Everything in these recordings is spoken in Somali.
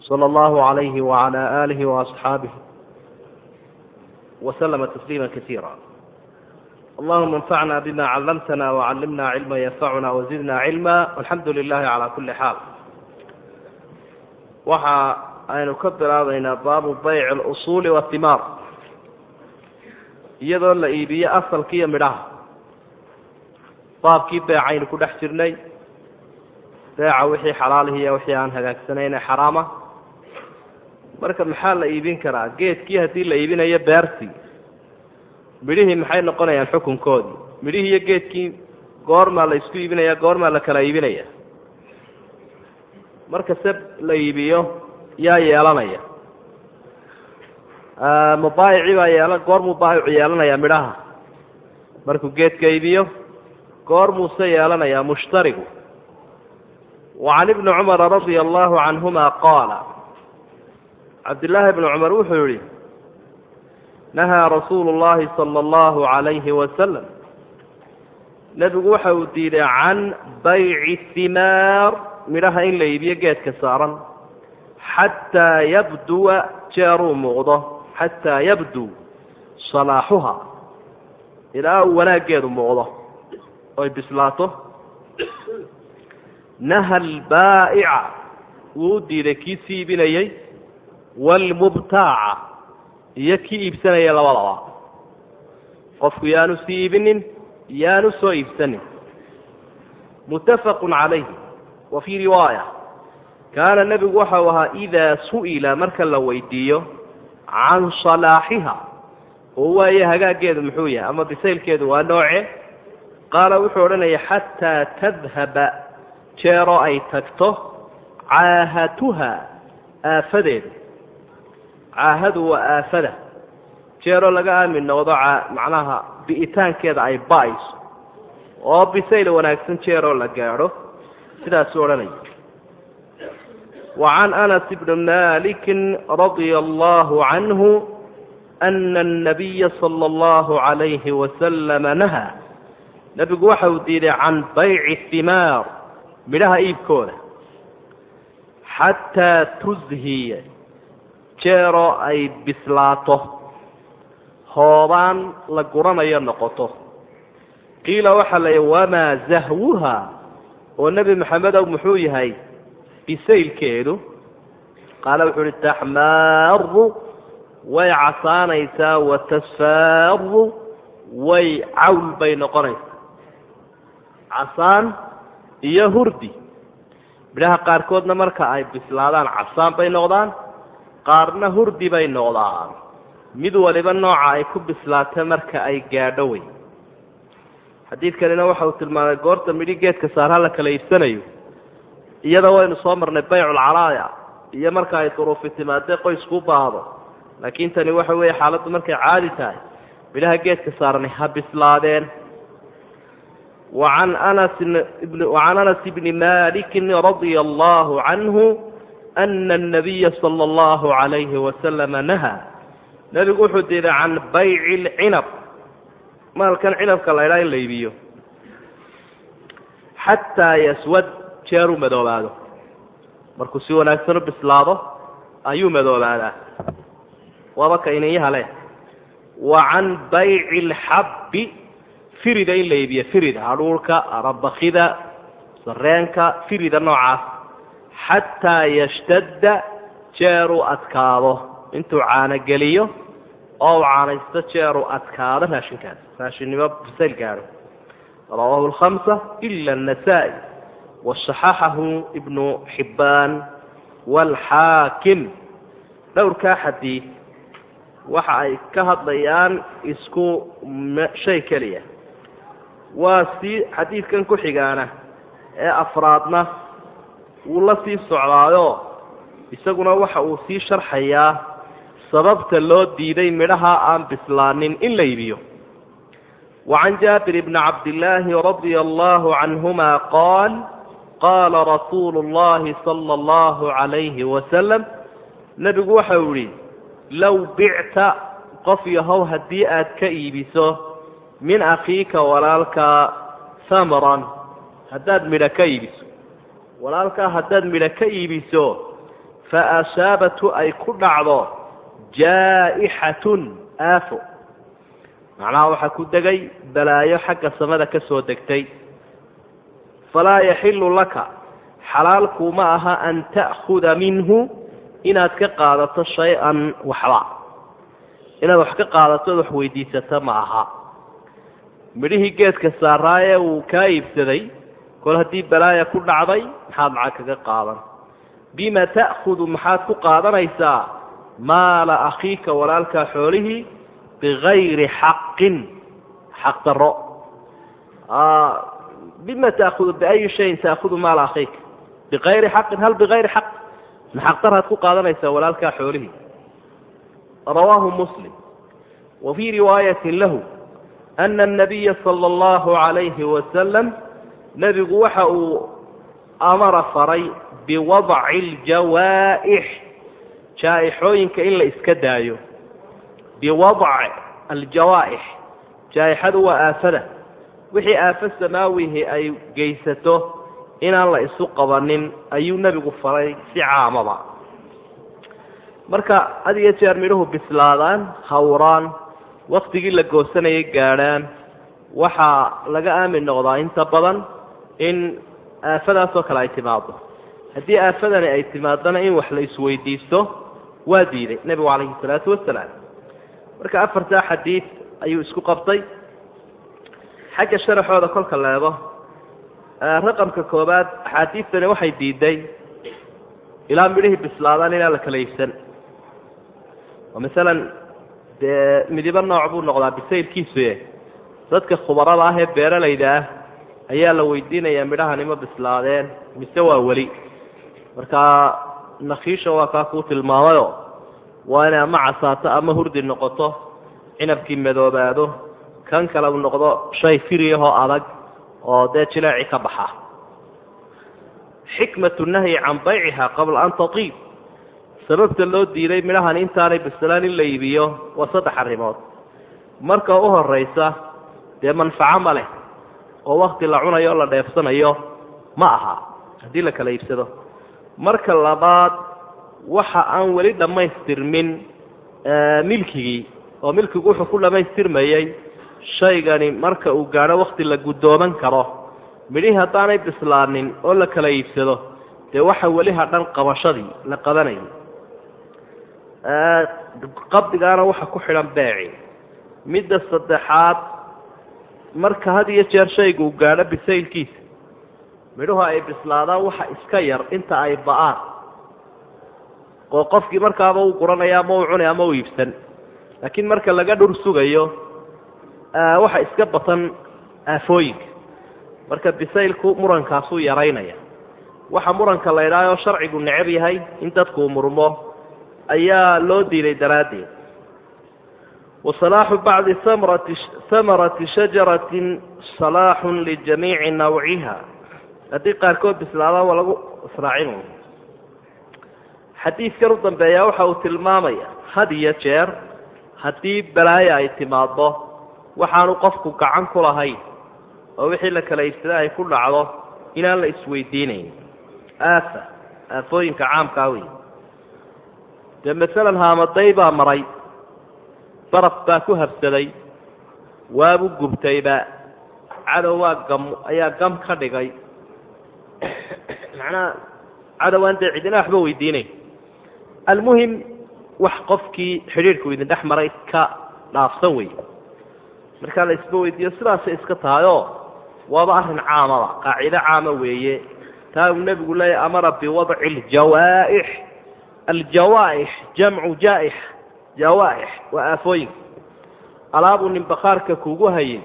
صلى الله عليه وعلى آله وأصحابه وسلم تسليما كثيرا اللهم انفعنا بما علمتنا وعلمنا علما ينفعنا وزدنا علما والحمد لله على كل حال waxa aynu ka bilaabaynaa baabu bayc اlusuuli wاhimaar iyadoo la iibiyo asalka iyo midhaha baabkii beecaynu ku dhex jirnay beeca wixii xalaalihi iyo wixii aan hagaagsanayne xaraama marka maxaa la iibin karaa? Geedkii haddii la iibinayo beertii midhihii maxay noqonayaan xukunkoodii? Midhihii iyo geedkii goormaa la isku iibinaya goormaa la kala iibinaya. Marka se la iibiyo yaa yeelanaya. Mubaayici baa yeelan goor muu baayicu yeelanayaa midhaha. Markuu geedka iibiyo goor muuse yeelanayaa mushtarigu. Wacan ibni cumara radia allahu canhuma qaala cabdillaahi bni cumar wuxuu yihi nahaa rasuulu llahi sala allahu calayhi wasalam nebigu waxa uu diiday can bayci himaar midhaha in la iibiyo geedka saaran. Xataa yabduwa jeeruu muuqdo xataa yabduu salaaxuha. Ilaa uu wanaaggeedu muuqdo oy bislaato. Naha albaa'ica wuu u diiday kii sii iibinayey waalmubtaaca iyo kii iibsanaya labadaba qofku yaanu sii iibinin yaanu soo iibsanin muttafaqun calayhi wa fii riwaaya kaana nebigu waxau ahaa idaa su'ila marka la weydiiyo can salaaxiha oo waaye hagaaggeedu muxuu yahay ama bisaylkeedu waa nooce qaala wuxuu odhanaya xataa tadhaba jeeroo ay tagto caahatuha aafadeedu caahadu waa aafada jeeroo laga aamin noqdo macnaha bi'itaankeeda ay ba'ayso oo bisayl wanaagsan jeeroo la gaadho sidaasuu odhanaya وعن أنس بن مالك رضي الله عنه أن النبي صلى الله عليه وسلم نهى نبgu waxa uu diiday can bayci الثimaar midhaha iibkooda xataa tuzhiya jeeroo ay bislaato. Hoobaan la guranayo noqoto. Qiila waxaa la wamaa zahwuha? Oo nebi maxamedow muxuu yahay? Bisaylkeedu. Qaala wuxuu uhi taxmaaru way casaanaysaa watasfaaru way cawl bay noqonaysaa. Casaan iyo hurdi. Midhaha qaarkoodna marka ay bislaadaan casaan bay noqdaan qaarna hurdi bay noqdaan. Mid waliba nooca ay ku bislaata marka ay gaadho wey xadiidkanina waxa uu tilmaamay goorta midhi geedka saarha la kala iibsanayo. Iyada waynu soo marnay bayculcalaaya iyo marka ay duruufi timaadee qoysku baahdo. Laakiin tani waxa weeye xaaladdu markay caadi tahay midhaha geedka saarnay ha bislaadeen. Waan anas bni maliki radia allahu canhu ana anabiya sala allahu calayhi wasalama nahaa nebigu wuxuu diiday can bayci lcinab maalkan cinabka la ydhaa in la iibiyo xataa yaswad jeeruu madoobaado markuu si wanaagsan u bislaado ayuu madoobaadaa waaba ka ininyaha leh wa can bayci alxabbi firida in la iibiyo firida hadhuurhka arabakida sareenka firida noocaas xataa yashtadda jeeruu adkaado. Intuu caanogeliyo oo uu caanaysto jeeruu adkaado raashinkaas raashinnimo bisayl gaadho rawaahu alkhamsa ila annasaa-i wasaxaxahu ibnu xibbaan waalxaakim dhowrkaa xadiid waxa ay ka hadlayaan isku shay keliya. Waa si xadiidkan ku xigaana ee afraadna wuu la sii socdaayo isaguna waxa uu sii sharxayaa sababta loo diiday midhaha aan bislaanin in la iibiyo wa can jaabir bni cabdillaahi radia allahu canhuma qaal qaala rasuulu llahi sala allahu calayhi wasalam nebigu waxa uu idhi low bicta qof yahow haddii aad ka iibiso min akhiika walaalka samran haddaad midho ka iibiso walaalkaa haddaad midho ka iibiso faashaabatu ay ku dhacdo jaa'ixatun aafo. Macnaha waxaa ku degay balaayo xagga samada ka soo degtay. Falaa yaxilu laka xalaal kuma aha an ta'khuda minhu inaad ka qaadato shay-an waxba. Inaad wax ka qaadato od wax weydiisato ma aha. Midhihii geedka saaraaye uu kaa iibsaday kol haddii balaaya ku dhacday maxaad lacag kaga qaadan? Bima ta'khudu maxaad ku qaadanaysaa? Maala akhiika walaalkaa xoolihii bigayri xaqin xaq daro ah, bima tahudu biayi shayin taakhudu maala akhiika biayri xaqin hal bigayri xaq? Ma xaq daraad ku qaadanaysaa walaalkaa xoolihii? Rawaahu muslim. Wa fii riwaayatin lahu ana anabiya sala allahu alayhi wasalam nebigu waxa uu amara faray biwadci اljawaa'ix jaa-ixooyinka in la iska daayo. Biwadc aljawaa'ix jaa-ixadu waa aafada. Wixii aafo samaawihi ay geysato inaan la isu qabanin ayuu nebigu faray si caamaba. Marka had jeer midhuhu bislaadaan hawraan waktigii la goosanayay gaadhaan waxaa laga aamin noqdaa inta badan in aafadaasoo kale ay timaado haddii aafadani ay timaadana in wax la isweydiisto waa diiday nebigu calayhi salaatu wasalaam marka afartaa xadiid ayuu isku qabtay. Xagga sharaxooda kolka leego raqamka koobaad axaadiistani waxay diiday ilaa midhihii bislaadaan inaan la kala oo masalan dee midibo nooc buu noqdaa bisaylkiisuye dadka khubarada ah ee beeralayda ah ayaa la weydiinayaa midhahani ma bislaadeen mise waa weli? Markaa nakiisha waa kaa kuu tilmaamayo. Waa inay ama casaato ama hurdi noqoto cinabkii madoobaado kan kale uu noqdo shay firiyahoo adag oo dee jileeci ka baxa. Xikmatu nahyi can bayciha qabla an tatiib. Sababta loo diiday midhahan intaanay bislaan in la iibiyo waa saddex arrimood. Marka u horaysa dee manfaco ma leh oo wakti la cunayo o la dheefsanayo ma aha. Haddii la kala iibsado. Marka labaad waxa aan weli dhammaystirmin milkigii oo milkigu wuxuu ku dhammaystirmayey shaygani marka uu gaadho wakti la guddooman karo. Midhihii haddaanay bislaanin oo la kala iibsado dee waxa weli hadhan qabashadii la qabanayay. Qabdigaana waxa ku xidhan beeci. Midda saddexaad marka had iyo jeer shaygu uu gaadho bisaylkiisa midhuhu ay bislaadaan waxa iska yar inta ay ba'aan. Oo qofkii markaaba uu guranaya ama uu cunay ama u iibsan. Laakiin marka laga dhur sugayo waxa iska batan aafooyinka. Marka bisaylku murankaasuu yaraynaya. Waxa muranka la idhaahoo sharcigu necab yahay in dadkuu murmo. Ayaa loo diiday daraaddeed wasalaaxu bacdi amrati hamarati shajaratin salaaxun lijamiici nawciha haddii qaarkood bislaadaan waa lagu israacin xadiidkan u dambeeya waxa uu tilmaamaya had iyo jeer haddii balaayo ay timaado waxaanu qofku gacan ku lahayn oo wixii la kala iibsada ay ku dhacdo inaan la isweydiinayn aafa aafooyinka caamkaa baraf baa ku habsaday waabu gubtayba cadow waa gam ayaa gam ka dhigay. Macnaha cadowaan dee cidina waxba weydiinayn almuhim wax qofkii xidhiidhku idin dhex maray ka dhaafsan wey. Markaa la isba weydiiyo sidaasay iska tahayoo waaba arrin caamaba qaacido caama weeye. Taa uu nebigu leeyahy amara biwadci aljawaa'ix aljawaa'ix jamcu jaa'ix jawaa'ix waa aafooyinka alaabuu nin bakhaarka kugu hayay.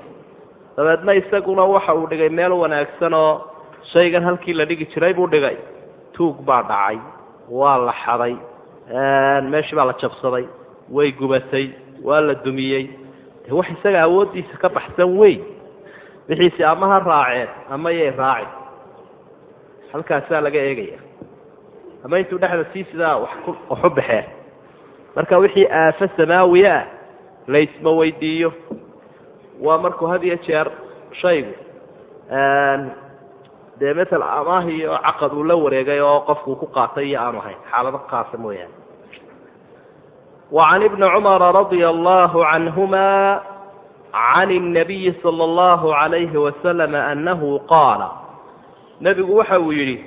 Dabeedna isaguna waxa uu dhigay meel wanaagsan oo shaygan halkii la dhigi jiray buu dhigay. Tuug baa dhacay waa la xaday meeshii baa la jabsaday way gubatay waa la dumiyey. De wax isaga awooddiisa ka baxsan weyn. Wixiisi ama ha raaceen ama yay raacin halkaasaa laga eegaya. Ama intuu dhexda sii sidaa wax u baxeen marka wixii aafo samaawi ah laysma weydiiyo waa markuu had iyo jeer shaygu dee maala amaah iyo caqad uu la wareegay oo qofkuu ku qaatay iyo aanu ahayn xaalado kaasa mooyaane وعن ابن عمر رضي الله عنهما عن النبي صلى الله عليه وسلم أنه قال نبgu waxa uu yidhi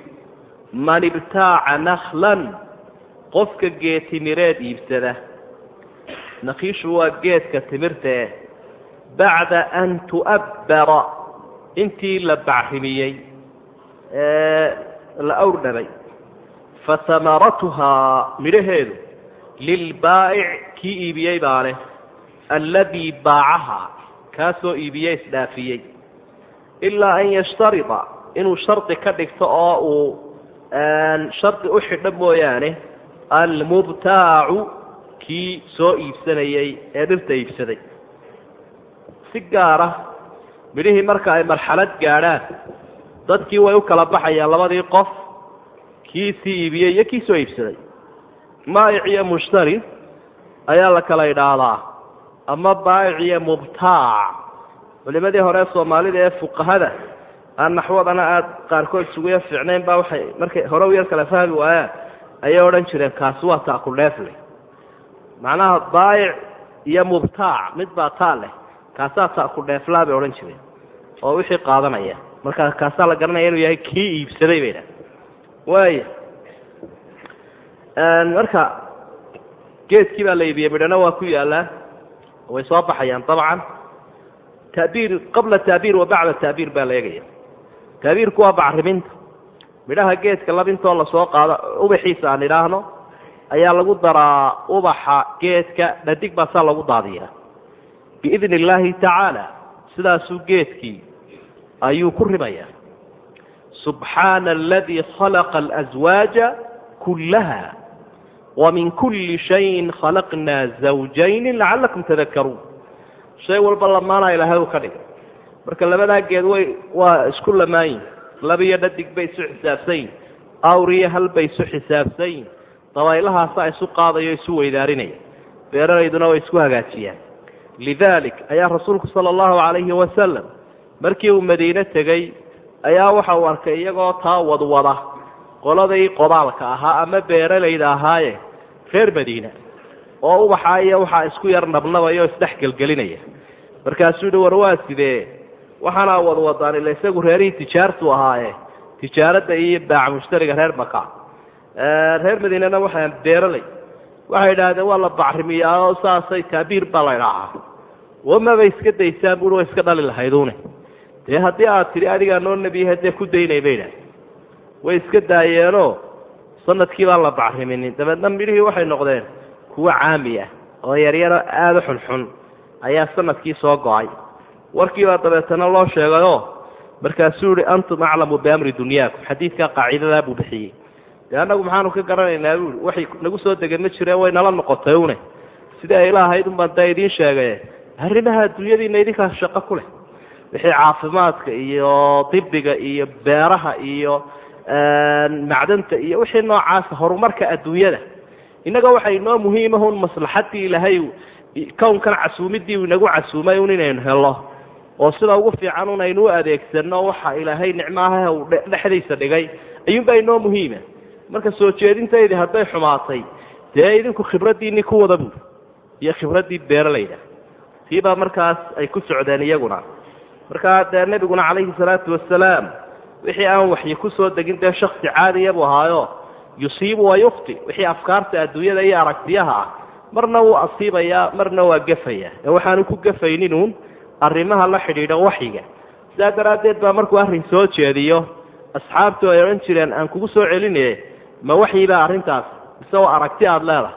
man ibtaaca naklan qofka geed timireed iibsada. Nakiishu waa geedka timirtae bacda an tu'abbara. Intii la bacrimiyey la awrdhabay fahamaratuhaa midhaheedu lilbaa'ic kii iibiyey baa leh. Alladii baacahaa kaasoo iibiye isdhaafiyey. Ilaa an yashtarida inuu shardi ka dhigto oo uu shardi u xidho mooyaane almubtaacu kii soo iibsanayey ee dhirta iibsaday. Si gaara midhihii marka ay marxalad gaadhaan dadkii way u kala baxayaan labadii qof kii sii iibiyey iyo kii soo iibsaday. Maa'ic iyo mushtari ayaa la kala idhaahdaa ama baa'ic iyo mubtaac. Culimadii hore soomaalida ee fuqahada aan naxwadana aada qaarkood isuguya fiicnayn baa waxay markay hore u yar kala fahmi waayaan ayay odhan jireen kaasi waa taakudheefle macnaha baayic iyo mubtaac mid baa taa leh. Kaasaa taakudheeflaa bay odhan jireen. Oo wixii qaadanaya. Marka kaasaa la garanaya inuu yahay kii iibsaday bay dhaha waaya marka geedkii baa la iibiyey midhana waa ku yaallaan way soo baxayaan dabcan. Tabiir qabla taabiir wa bacda taabiir baa la eegaya. Taabiirku waa bacriminta midhaha geedka labintoo la soo qaado ubaxiisa aan idhaahno ayaa lagu daraa ubaxa geedka dhadig baa saa lagu daadiyaa. Biidni illaahi tacaala sidaasuu geedkii ayuu ku ribayaa. Subxaana aladii khalaqa alaswaaja kullaha wamin kulli shayin khalaqnaa zawjayni lacalakum tadakaruun shay walba lamaana ilaahay uu ka dhigay. Marka labadaa geed way waa isku lamaayin laba iyo dhadig bay isu xisaabsanyin awr iyo hal bay isu xisaabsanyin dabaylahaasa isu qaadayo isu weydaarinaya beeralayduna way isku hagaajiyaan. Lidaalik ayaa rasuulku sala allahu calayhi wasalam markii uu madiine tegey ayaa waxa uu arkay iyagoo taa wadwada. Qoladii qodaalka ahaa ama beeralayda ahaaye reer madiina oo ubaxaa iyo waxaa isku yar nabnabaya oo isdhex gelgelinaya markaasuu yihi war waa sidee waxaanaa wadwadaan ila isagu reerihii tijaartu ahaaye tijaaradda iyo baaca mushtariga reer maka reer madiinana waxaa beeralay. Waxay idhaahdeen waa la bacrimiyaa saasay taabiir baa la idhaahaa wamabay iska daysaan bui way iska dhali lahaydune dee haddii aad tidhi adigaa noo nebiyaha dee ku daynay bay idhaah way iska daayeenoo sannadkii baan la bacriminin dabeedna midhihii waxay noqdeen kuwo caami ah oo yaryaro aada xunxun ayaa sannadkii soo go'ay warkiibaa dabeetana loo sheegayoo markaasuu yihi antum aclamu biamri dunyaakum xadiidkaa qaacidadaa buu bixiyey. Dee annagu maxaanu ka garanaynaa buui waxay nagu soo degay ma jireen way nala noqotay une. Sidii ay ilaahayd un baan daa idiin sheegay? Arrimaha dunyadiina idinkaas shaqo ku leh. Wixii caafimaadka iyo dibiga iyo beeraha iyo macdanta iyo wixii noocaasa horumarka adduunyada. Innaga waxa inoo muhiimahun maslaxadii ilaahay kownkan casuumidii uu inagu casuumay un inaynu helo oo sida ugu fiican un aynu u adeegsano waxa ilaahay nicmaaha dhexdiisa dhigay ayuunbaa inoo muhiima. Marka soo jeedintaydii hadday xumaatay dee idinku khibraddiinii ku wada buuri iyo khibraddii beeralayda. Tiibaa markaas ay ku socdeen iyaguna. Markaa dee nebiguna calayhi salaatu wasalaam wixii aan waxyi ku soo degin dee shaksi caadiya buu ahaayo yusiibu wa yukti wixii afkaarta adduunyada iyo aragtiyaha ah marna wuu asiibayaa marna waa gefaya ee waxaanu ku gefayninuun arrimaha la xidhiidha waxyiga. Sidaa daraaddeed baa markuu arrin soo jeediyo asxaabtu ay odhan jireen aan kugu soo celinaye ma waxyibaa arrintaas? Mise aragti aada leedahay?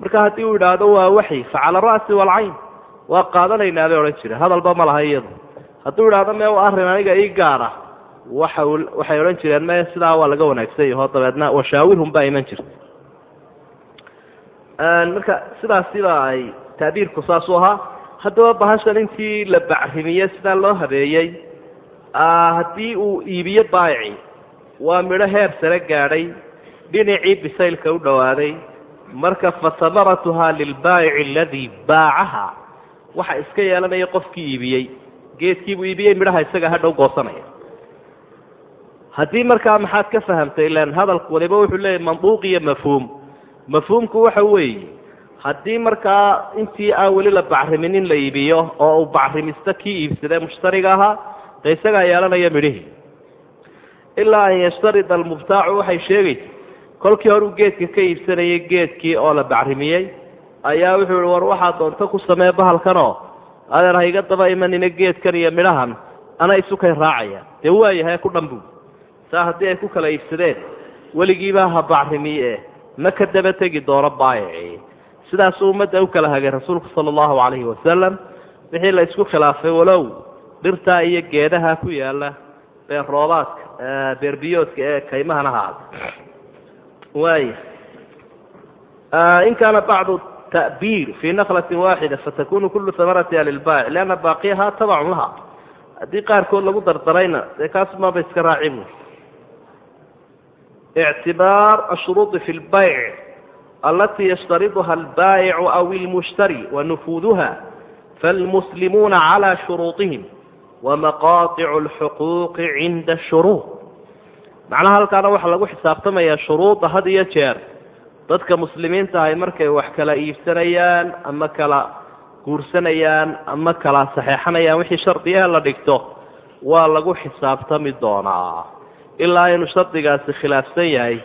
Marka haddii uu idhaahdo waa waxyi fa cala ra'si waalcayn waa qaadanaynaa bay odhan jireen hadalba ma laha iyadu. Hadduu idhaahdo mee waa arrin aniga ii gaara waxa waxay odhan jireen me sidaa waa laga wanaagsan yaho dabeedna washaawirhum baa iman jirta marka sidaas sidaa ay taabiirku saas u ahaa haddaba bahashan intii la bacrimiye sidaa loo habeeyey haddii uu iibiyo baayici waa midho heer sare gaadhay dhinacii bisaylka u dhowaaday marka fasamaratuhaa lilbaayici aladii baacaha waxa iska yeelanaya qofkii iibiyey. Geedkiibuu iibiyey midhaha isaga hadhow goosanaya. Haddii markaa maxaad ka fahamtay ilan hadalku waliba wuxuu leeyahy manduuq iyo mafhuum mafhuumku waxa weeye haddii markaa intii aan weli la bacriminin la iibiyo oo uu bacrimisto kii iibsadee mushtariga ahaa dee isagaa yeelanaya midhihii ilaa an yashtarida almubtaacu waxay sheegaysa kolkii horuu geedka ka iibsanayay geedkii oo la bacrimiyey ayaa wuxuu ihi war waxaa doonto ku samee bahalkanoo? Adeer ha daba imanina geedkan iyo midhahan ana isukay raacaya. Dee waayahay ku dhan buu saa haddii ay ku kala iibsadeen weligiibaa ha bacrimiye. Ma ka daba tegi doono baayici sidaasuu ummadda u kala hagay rasuulku sala allahu calayhi wasalam wixii la isku khilaafay walow dhirtaa iyo geedaha ku yaalla beer roobaadka beerbiyoodka ee kaymahana haada waaya in kaana bacdu ta'biir fii naqlatin waaxida fatakunu kulu hamaratiha lilbaayic lianna baaqiyahaa tabacun laha. Haddii qaarkood lagu dardarayna dee kaasumaaba iska raaci bu ictibaar ashuruudi fi lbayc alati yashtariduha albaayicu aw ilmushtari wanufuuduha falmuslimuuna calى shuruuطihim wamaqaطicu اlxuquuqi cinda shuruud macnaha halkaana waxaa lagu xisaabtamayaa shuruudda had iyo jeer dadka muslimiinta ahay markay wax kala iibsanayaan ama kala guursanayaan ama kala saxeexanayaan wixii shardiyaha la dhigto waa lagu xisaabtami doonaa ilaa inuu shardigaasi khilaafsan yahay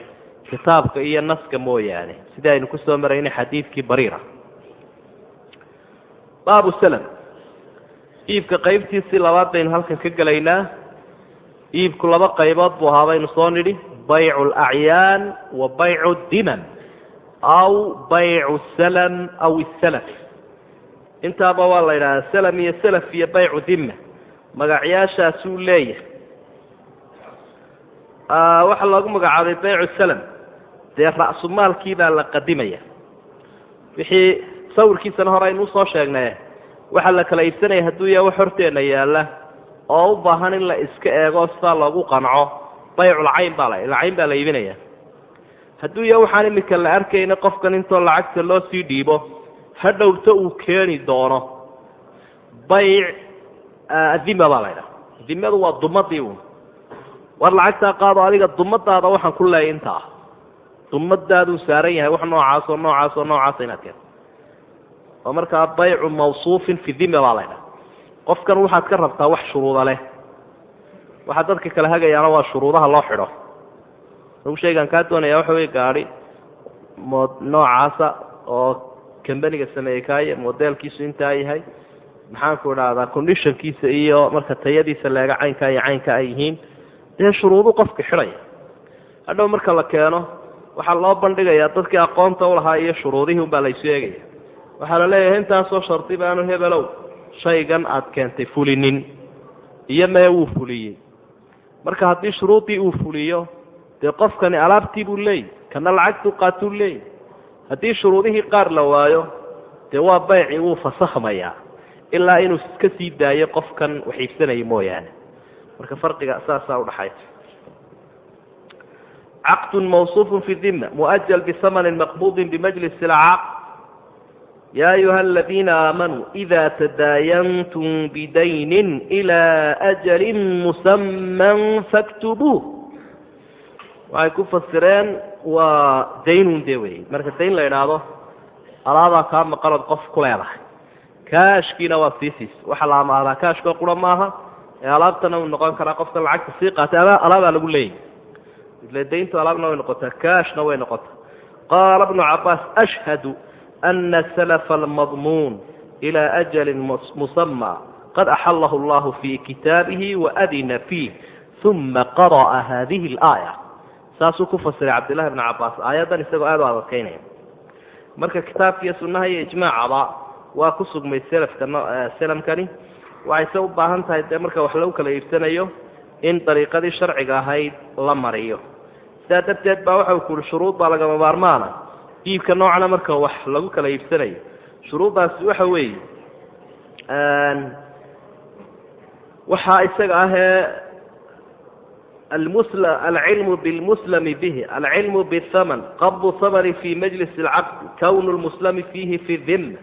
kitaabka iyo naska mooyaane. Sidii aynu ku soo maraynay xadiidkii bariira. Baabu slm iibka qaybtiisii labaad baynu halkan ka gelaynaa iibku laba qaybood buu ahaa baynu soo nidhi. Baycu lacyaan wa baycu dimam aw baycu salam aw isalaf intaaba waa la yidhahdaa salam iyo salaf iyo baycu dima magacyaashaasuu leeyahay. Waxaa loogu magacaabay baycu salam dee ra'sumaalkii baa la qadimaya. Wixii sawirkiisana hore aynu u soo sheegnay waxaa la kala iibsanaya hadduu yahay wax horteenna yaalla oo u baahan in la iska eego sidaa loogu qanco. Bayculcayn baa la cayn baa la iibinaya. Hadduu yahay waxaan imika la arkayna qofkan intoo lacagta loo sii dhiibo hadhowta uu keeni doono. Bayc dima baa la ydhaha dimadu waa dumadii un war lacagtaa qaado adiga dumadaada waxaan ku leeyay intaa dumadaaduu saaran yahay wax noocaas oo noocaas inaad keento. Oo markaa baycu mawsuufin fi dima baa la ydhaha qofkan waxaad ka rabtaa wax shuruuda leh. Waxaa dadka kala hagayaana waa shuruudaha loo xidho. Lagu shaygaan kaa doonaya waxa wey gaadi mod noocaasa oo combaniga sameeyey kaaya modelkiisu intaa yahay. Maxaanku idhahdaa conditionkiisa iyo marka tayadiisa leega caynkaa iyo caynka ay yihiin. Dee shuruudu qofka xidhaya hadhow marka la keeno waxaa loo bandhigayaa dadkii aqoonta ulahaa iyo shuruudihii unbaa laysu eegaya waxaa la leeyahay intaasoo shardi baanu hebelow shaygan aad keentay fulinin iyo mee wuu fuliyey marka haddii shuruudii uu fuliyo dee qofkani alaabtii buu leeyahy kana lacagtuu qaatuu leeyahy haddii shuruudihii qaar la waayo dee waa bayci wuu fasakhmayaa ilaa inuu iska sii daayo qofkan wax iibsanaya mooyaane. Marka farqiga saasaa udhaxaysa caqd mawصuuf fi dima muأjل bhamn maqbud bmajlis اlcaq ya ayuha اladina aamanuu إida tadaayantum bidayni إilى أjli musaman faktubuu waxay ku fasireen waa daynun de wey marka dayn la idhaahdo alaabaa kaa maqanood qof ku leedahay kaashkiina waa sii siis waxa la amaadaa kaashkoo qura maaha ee alaabtana uu noqon karaa qofka lacagta sii qaatay alaabaa lagu leeyahy ile dayntu alaabna way noqotaa kaashna way noqotaa qaala bnu cabaas ashhadu ana salafa almadmuun ila ajali musama qad axalahu allahu fi kitaabihi waadina fiih uma qara'a hadihi اlaaya saasuu ku fasiray cabdillahi bnu cabaas aayaddan isagoo aada u adadkaynaya marka kitaabka iyo sunnaha iyo ijmaacaba waa ku sugmay selafka selamkani waxayse u baahan tahay dee marka wax lagu kala iibsanayo in dariiqadii sharciga ahayd la mariyo sidaa darteed baa waxa ku uhi shuruud baa lagama maarmaana. Iibka noocana marka wax lagu kala iibsanayo. Shuruuddaasi waxa weeye waxaa isaga ahee alcilmu bilmuslami bihi alcilmu bihaman qabdu hamani fi majlis alcaqd kownu lmuslami fiihi fi dhimma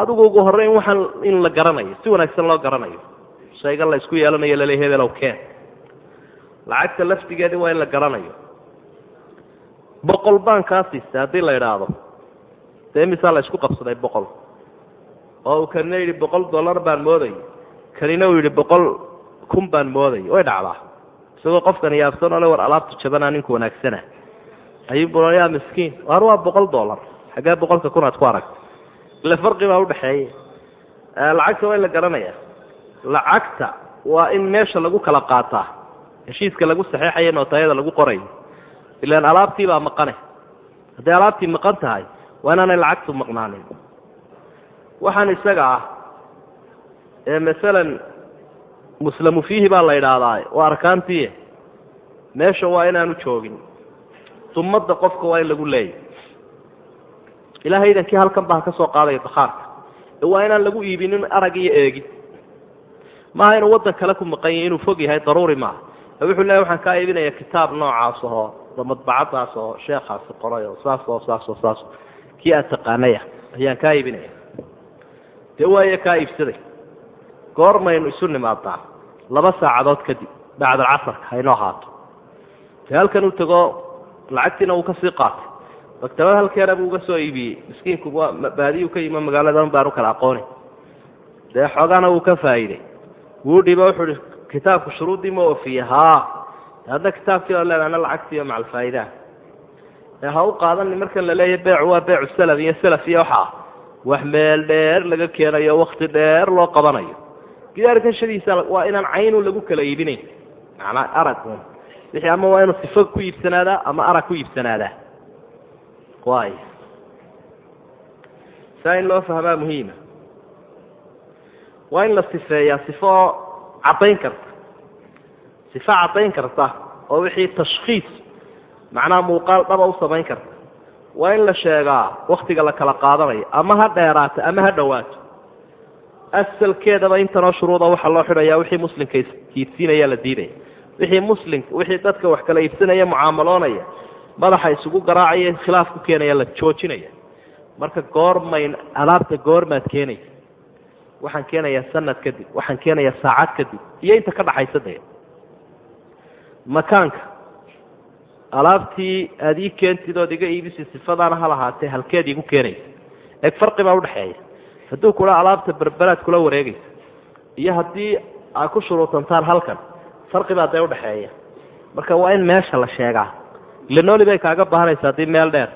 adigu ugu horreyn waxaan in la garanayo si wanaagsan loo garanayo. Shaygan la yeelanayo lale keen lacagta laftigeedii waa in la garanayo. Boqol baan kaa siistay haddii la idhaahdo dee misaa la isku qabsaday boqol? Oo uu kanina yidhi boqol dollar baan mooday. Kanina uu yidhi boqol kun baan mooday. Way dhacdaa. Isagoo qofkan yaabsan ole war alaabtu jabanaa ninku wanaagsana. Ayuubua yaa miskiin waar waa boqol dollar? Xaggee boqolka kun aad ku aragta ile farqi baa udhaxeeya lacagta waa in la garanaya lacagta waa in meesha lagu kala qaataa heshiiska lagu saxeexayo nootayada lagu qorayo. Ilaan alaabtii baa maqane. Hadday alaabtii maqan tahay waa inaanay lacagtu maqnaanin. Waxaan isaga ah ee masalan muslamu fiihi baa la idhaahdaa waa arkaantii meesha waa inaanu joogin. Dumadda qofka waa in lagu leeyay ilaahay idankii halkan baa ka soo qaadaya bakhaarka ee waa inaan lagu iibinin arag iyo eegid. Maaha inuu waddan kale ku maqan yahy inuu fog yahay daruuri maaha wuxuu leeyahy waxaan kaa iibinaya kitaab noocaas oo madbacadaas oo sheekhaasi qoray oo saas oo saas oo saas kii aad taqaanaya ayaan kaa iibinaya dee waayo kaa iibsaday. Goormaynu isu nimaadaa. Laba saacadood kadib bacda alcasarka haynoo ahaato dee halkan uu tago lacagtiina uu ka sii qaatay. Maktabad halkeena buu uga soo iibiyey. Miskiinku baadiyu ka yimo magaaladan baanu kala aqooni dee xoogaana wuu ka faa'iiday. Wuu dhiba wuxuu kitaabku shuruuddii ma oofiye haa hadda kitaabkii oo leedana lacagtiiyo macalfaa'idaha ee ha u qaadani markan la leeyahy beecu waa beecu salaf iyo salaf iyo waxaa wax meel dheer laga keenayo wakti dheer loo qabanayo. Gidaarkan waa inaan caynu lagu kala iibinayn macnaa arag wixii ama waa inuu sifo ku iibsanaadaa ama arag ku iibsanaadaa waay saa in loo fahmaa muhiima. Waa in la sifeeyaa sifo oo caddayn karta. Sifo caddayn karta oo wixii tashkhiis macnaha muuqaal dhaba u samayn karta. Waa in la sheegaa waktiga la kala qaadanayo ama ha dheeraato ama ha dhowaato asalkeedaba intanoo shuruuda waxaa loo xidhayaa wixii muslimka iibsiinaya la diidaya wixii muslim wixii dadka wax kala iibsanaya mucaamaloonaya madaxa isugu garaacaya khilaaf ku keenaya la joojinaya. Marka goormayn alaabta goormaad keenaysa waxaan keenayaa sanad kadib waxaan keenayaa saacad kadib iyo inta ka dhaxaysa dee makaanka alaabtii aada ii keentid ood iga iibisi sifadaana ha lahaatee halkeed iigu keenaysa. Eeg farqi baa udhaxeeya hadduu kula alaabta berberaad kula wareegaysa iyo haddii aad ku shuruutantaan halkan farqi baa dee udhaxeeya marka waa in meesha la sheegaa. Lenoli bay kaaga baahanaysa haddii meel dheer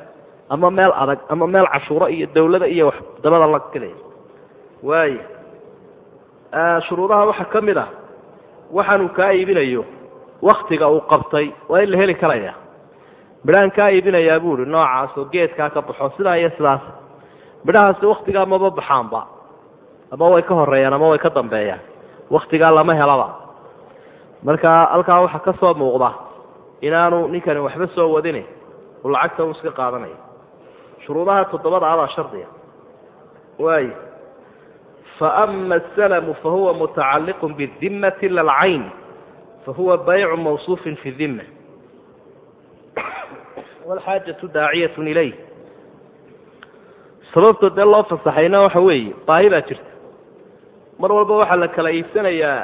ama meel adag ama meel cashuuro iyo dawlada iyo wax dabada la gelaya waayo shuruudaha waxaa ka mid ah waxaanuu kaa iibinayo waktiga uu qabtay waa in la heli karaya midhaan kaa iibinayaa bu uhi noocaas oo geedkaa ka baxo sidaa iyo sidaas. Midhahaasi waktigaa maba baxaanba ama way ka horeeyaan ama way ka dambeeyaan. Waktigaa lama helaba. Marka halkaa waxaa ka soo muuqda inaanu ninkani waxba soo wadini uu lacagta u iska qaadanayo shuruudaha toddobada abaa shardiga. Waayo faama asalmu fahuwa mutacalliqu bidimmati lalcayn fahuwa baycu mawsuufin fi dimma walxaajatu daaciyat ilayh sababta dee loo fasaxayna waxa weeye baahi baa jirta mar walba waxaa la kala iibsanayaa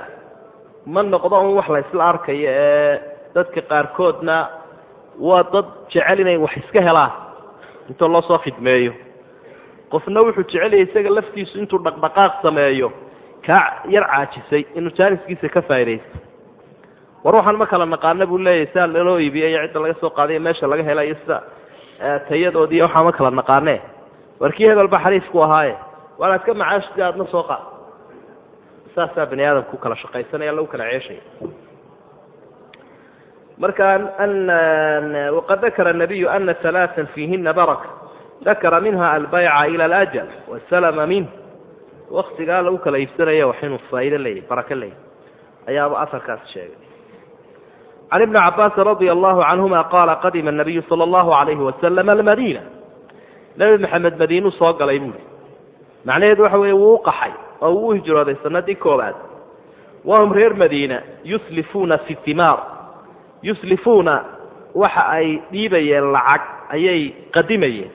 ma noqdo un wax la isla arkayo ee dadka qaarkoodna waa dad jecel inay wax iska helaan intoo loo soo khidmeeyo qofna wuxuu jecelyahay isaga laftiisu intuu dhaqdhaqaaq sameeyo kaa yar caajisay inuu jaaniskiisa ka faa'idaysto war waxaan ma kala naqaana buu leeyahay siaa laloo iibiya iyo cidda laga soo qaadayo meesha laga helayo sida tayadoodi iyo waxaa ma kala naqaane war kii hebel ba xariifku ahaaye waanaad ka macaashti aadna soo qaad. Saasaa bani aadamku kala shaqaysanaya lagu kala ceeshaya. Marka waqad dakara nabiyu ana alaaan fiihina baraka dakara minha albayca ila alajal wasalama minh waktigaa lagu kala iibsanaya wax inuu faa'ido leeyahy barako leeyahy ayaaba afarkaas sheegay can ibni cabaasin radia allahu canhuma qaala qadima nabiyu sala allahu alayhi wasalam almadiina nebi maxamed madiinuu soo galay buuli macnaheedu waxa weeye wuu qaxay oo wuu hijrooday sanadii koobaad wahum reer madiina yuslifuuna fi timaar yuslifuuna waxa ay dhiibayeen lacag ayay qadimayeen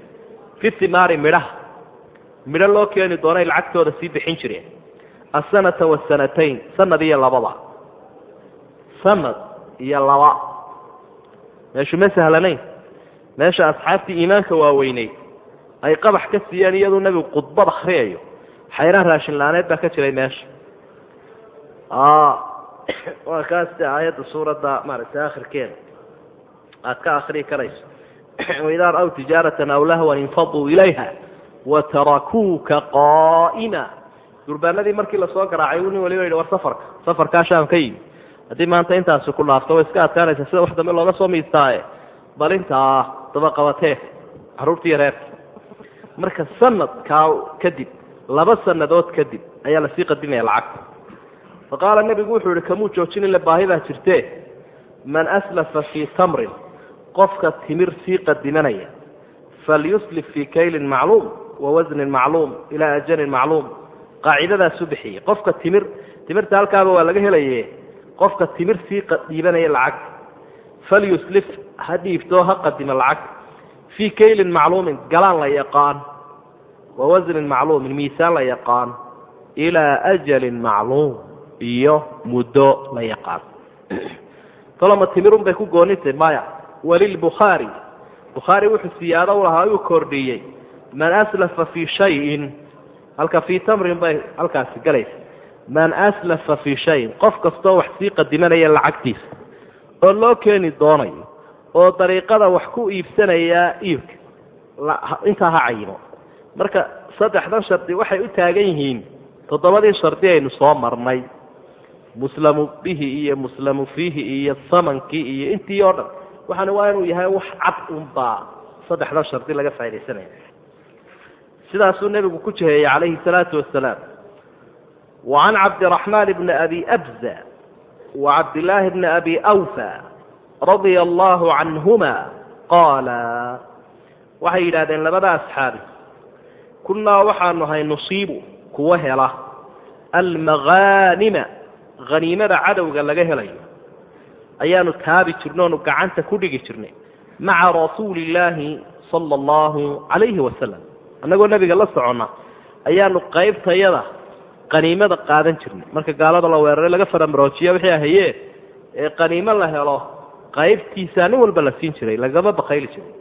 fi timaari midhaha midho loo keeni doonay lacagtooda sii bixin jireen asanata wasanatayn sanad iyo labada sanad iyo laba meeshu ma sahlanayn meesha asxaabtii iimaanka waaweynay ay qabax ka siiyeen iyaduu nebigu khudbad akriyayo xayraan raashin la'aaneed baa ka jiray meesha waa kaas aayadda suuradda maaragtay akhirkeeda aad ka akrii karayso waidaa ra-w tijaaratan aw lahwan infaduu ilayha watarakuuka qaa'ima durbaanadii markii la soo garaacay uu nin waliba yidhi war safarka safarkaa shaam ka yimi haddii maanta intaasi ku dhaafto way iska adkaanaysa sida wax dambe looga soo miistaaye bal intaa dabaqabatee carruurtii reerka marka sanadkaa kadib laba sanadood kadib ayaa la sii qadimaya lacagta fa qaala nebigu wuxuu yihi kamuu joojin ila baahidaa jirtee man aslafa fii tamrin qofka timir sii qadimanaya falyuslif fii kaylin macluum wa wasnin macluum ilaa ajalin macluum. Qaacidadaasu bixiyey. Qofka timir timirta halkaaba waa laga helaye qofka timir sii dhiibanaya lacagta falyuslif ha dhiibtoo ha qadimo lacagta fii kaylin macluumin galaan la yaqaan. Wa wasnin macluumin miisaan la yaqaan. Ilaa ajalin macluum iyo muddo la yaqaan. Toloma timirun bay ku goonintay maya walilbukhaari bukhaari wuxuu siyaado u lahaa uu kordhiyey man aslafa fii shayin halka fii tamrin bay halkaasi galaysa man aslafa fii shayin qof kastoo wax sii qadimanaya lacagtiisa oo loo keeni doonayo oo dariiqada wax ku iibsanayaa iibka intaa ha cayimo. Marka saddexdan shardi waxay u taagan yihiin toddobadii shardi aynu soo marnay. Muslamu bihi iyo muslamu fiihi iyo samankii iyo intii oo dhan waxaana waa inuu yahay wax cad unbaa saddexdan shardi laga faa'idaysanaya sidaasuu nebigu ku jiheeyey calayhi salaatu wasalaam wa can cabdiraxmaan bni abi abza wa cabdillaahi bni abi awfa radia allahu canhuma qaala waxay yidhahdeen labada asxaabi kunnaa waxaanu ahay nusiibu kuwa hela. Almaghaanima haniimada cadowga laga helayo ayaanu taabi jirnay gacanta ku dhigi jirnay maca rasuuli illaahi sala allahu calayhi wasalam. Annagoo nebiga la soconna ayaanu qaybtayada qaniimada qaadan jirnay. Marka gaalada la weeraray laga faramaroojiya wixii ahayee ee qaniimo la helo qaybtiisaa nin walba la siin jiray lagama bakayli jiray.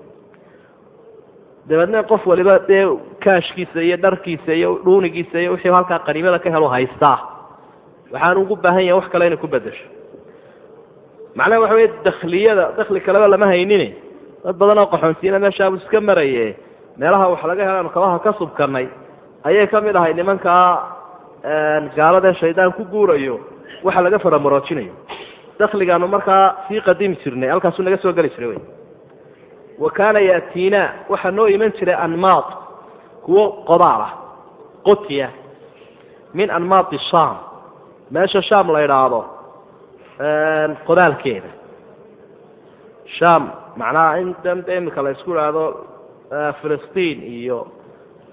Dabeedna qof waliba dee kaashkiisa iyo dharkiisa iyo dhuunigiisa iyo wixii halkaa qaniimada ka helo haystaa waxaan ugu baahan yahay wax kale inay ku bedesho macnaha waxa wey dakliyada dakli kaleba lama haynine. Dad badan oo qaxoonsiina meeshaabu iska maraye meelaha wax laga helaanu kabaha ka subkanay ayay ka mid ahay nimankaa gaaladae shaydaan ku guurayo waxa laga faramaroojinayo dakligaanu markaa sii qadimi jirnay halkaasuu naga soo geli jiray wy wa kaana yaatiina waxaa noo iman jiray anmaad kuwo qodaal ah qotiya min anmaadi shaam. Meesha shaam la idhaahdo qodaalkeeda. Shaam macnaha in dambe imika la isku idhaahdo filistiin iyo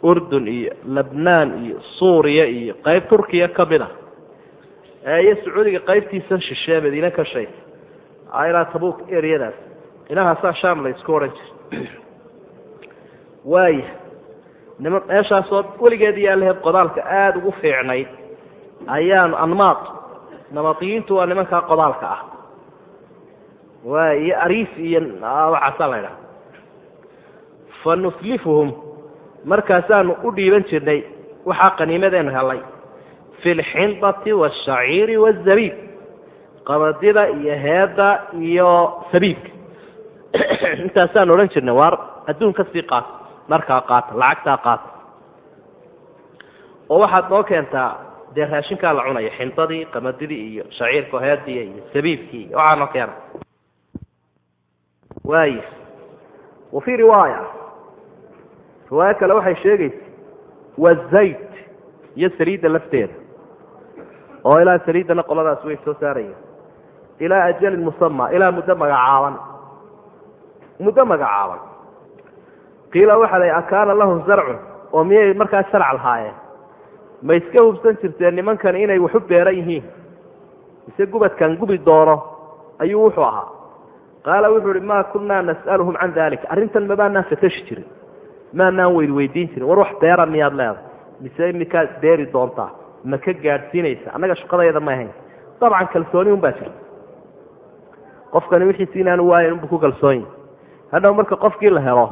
urdun iyo lebnaan iyo suuriya iyo qayb turkiya ka mid a iyo sacuudiga qaybtiisa shishe madiine ka ilaa tabuk eryadaas inahaasaa shaam la isku odhan jira waaya meeshaasoo weligeed yaa laheyd qodaalka aada ugu fiicnayd ayaanu anmaad namadiyiintu waa nimankaa qodaalka ah. Waay iyo ariif iyo waxaasaa la ydhaha fa nuslifuhum markaasaanu u dhiiban jirnay waxaa qaniimadeenu helay. Fi lxindati waashaciiri wazabiib qabadida iyo heedda iyo sabiibka. Intaasaan odhan jirnay waar adduun ka sii qaata dharkaa qaata lacagtaa qaata oo waxaad noo keentaa dee raashinkaa la cunaya xindadii qamadidii iyo shaciirka heedii iyo sabiibkii iyo waxaa noo keena waaya wa fii riwaaya riwaayo kale waxay sheegaysa wazayt iyo saliidda lafteeda oo ilaa saliiddana qoladaas way soo saarayeen ilaa ajalin musama ilaa muddo magacaaban muddo magacaaban. Qiila waxaa la akaana lahu zarcun oo miyay markaa sharc lahaayeen ma iska hubsan jirteen nimankan inay waxu beeran yihiin? Mise gubadkan gubi doono? Ayuu wuxuu ahaa. Qaala wuxuu uhi maa kunaa nas'aluhum can dalika arrintan mabaanaan fatashi jirin. Maanaan weydweydiin jirin. War wax beera miyaad leedahay? Mise imikaad beeri doontaa? Ma ka gaadhsiinaysa? Annaga shaqadayada ma ahayn. Dabcan kalsooni un baa jirta qofkani wixiisi inaanu waayan unbu ku kalsoonyi hadhow marka qofkii la helo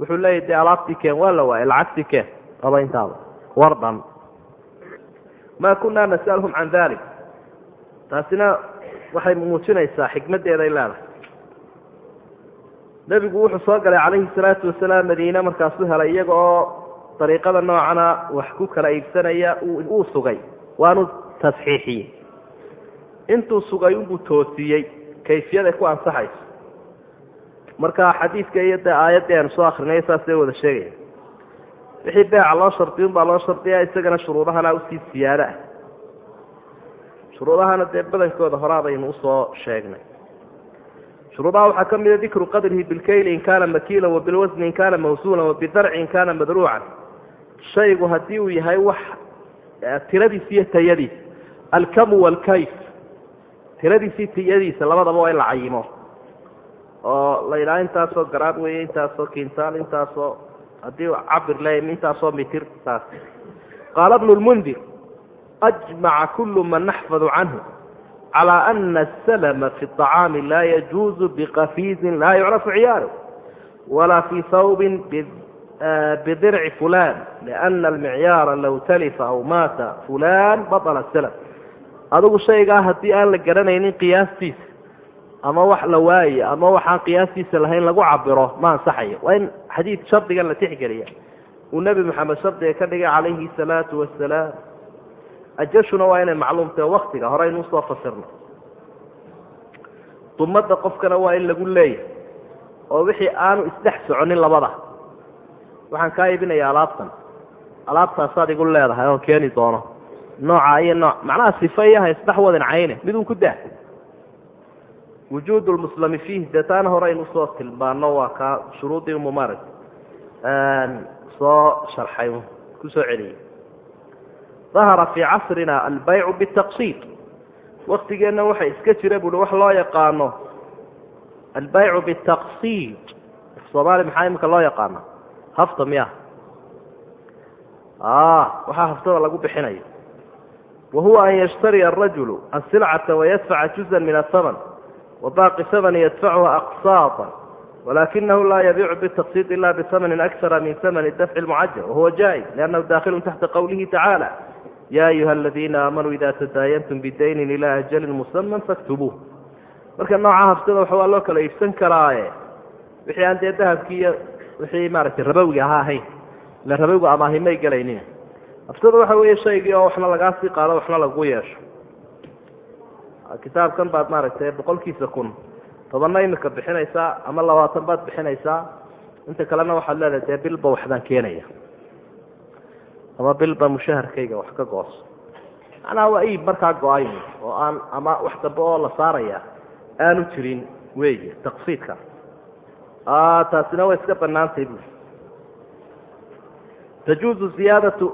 wuxuu leeyahy dee alaabtii keen? Waa la waayay lacagtii keen? Aba intaada war dhan maa kunaa nas'aluhum can dalik taasina waxay muujinaysaa xikmaddeeday leedahay. Nebigu wuxuu soo galay calayhi salaatu wasalaam madiine markaasuu helay iyaga oo dariiqada noocana wax ku kala iibsanaya uu sugay. Waanu tasxiixiyey. Intuu sugay unbuu toosiyey kayfiyaday ku ansaxayso. Marka xadiidka iyo dee aayaddii aanu soo akrinay saasay wada sheegaya wixii beeca loo shardiyun baa loo shardiyaa isagana shuruudahana u sii siyaado ah shuruudahana dee badankooda horaa baynu u soo sheegnay. Shuruudaha waxaa ka mida dikru qadrihi bilkayli in kaana makiilan wabilwasni in kaana mawsuulan wabidarci in kaana madruucan. Shaygu haddii uu yahay wax tiradiisa iyo tayadiisa. Alkamu walkayf. Tiradiisii tiyadiisa labadaba waa in la cayimo. Oo la yidhaha intaasoo garaad weeye intaasoo kintaal intaasoo haddii cabir le intaasoo mitir saas qaala bnu lmundir ajmaca kulu man naxfadu canhu calaa ana asalama fi acaami laa yajuuzu bikafiizin laa yucrafu ciyaaru walaa fii hawbin bidirci fulan liana almicyaara low talifa aw maata fulan baطla salam adigu shaygaa haddii aan la garanaynin qiyaastiisa ama wax la waaye ama waxaan qiyaastiisa lahayn lagu cabiro ma ansaxayo. Waa in xadiid shardigan la tixgeliya uu nebi moxamed shardiga ka dhigay calayhi الsalaatu wasalaam ajashuna waa inay macluumtahe waktiga horeynu u soo fasirno. Dumada qofkana waa in lagu leeyahay oo wixii aanu isdhex soconin labada. Waxaan kaa iibinaya alaabtan. Alaabtaasaad igu leedahay oon keeni doono. Nooca iyo nooc. Macnaha sifa iyaha isdhex wadin cayne midun ku dah wujuud lmuslimi fiih dee taana horeynu u soo tilmaano waa kaa shuruudii umumaarag soo sharxay ku soo celiyey dahara fii casrina albaycu bitaqsiid waktigeenna waxa iska jira buui wax loo yaqaano albaycu bitaqsiid soomaali maxaa imika loo yaqaana hafta miya waxaa haftada lagu bixinayo. Wa huwa an yashtariya arajulu asilcata wayadfaca juzan min ahaman wabaqi hamani yadfacuha aqsaata walakinahu laa yabiicu bitaqsiid ila bihamani akara min hamani dafci lmucajal wahuwa jaa-iz liannahu daakhilu taxta qawlihi tacaala ya ayuha aladiina aamanuu ida tadaayantum bidaynin ilaa ajalin musaman faktubuuh marka nooca haftada waa loo kala iibsan karaaye. Wixii aan dee dahabkii iyo wixii maaragtay rabowiga aha ahayn ila rabowiga amaahimay gelaynin haftada waxa weeye shaygii oo waxna lagaa sii qaado waxna lagu yeesho kitaabkan baad maaragtay boqolkiisa kun tobanna imika bixinaysaa ama labaatan baad bixinaysaa inta kalena waxaad leedahay dee bilba waxbaan keenaya. Ama bilba mushaharkayga wax ka gooso macnaha waa iib markaa go'ayn oo aan ama wax dambe oo la saaraya aanu jirin weeye taqsiidka taasina way iska banaantay bu tajuuzu ziyaadatu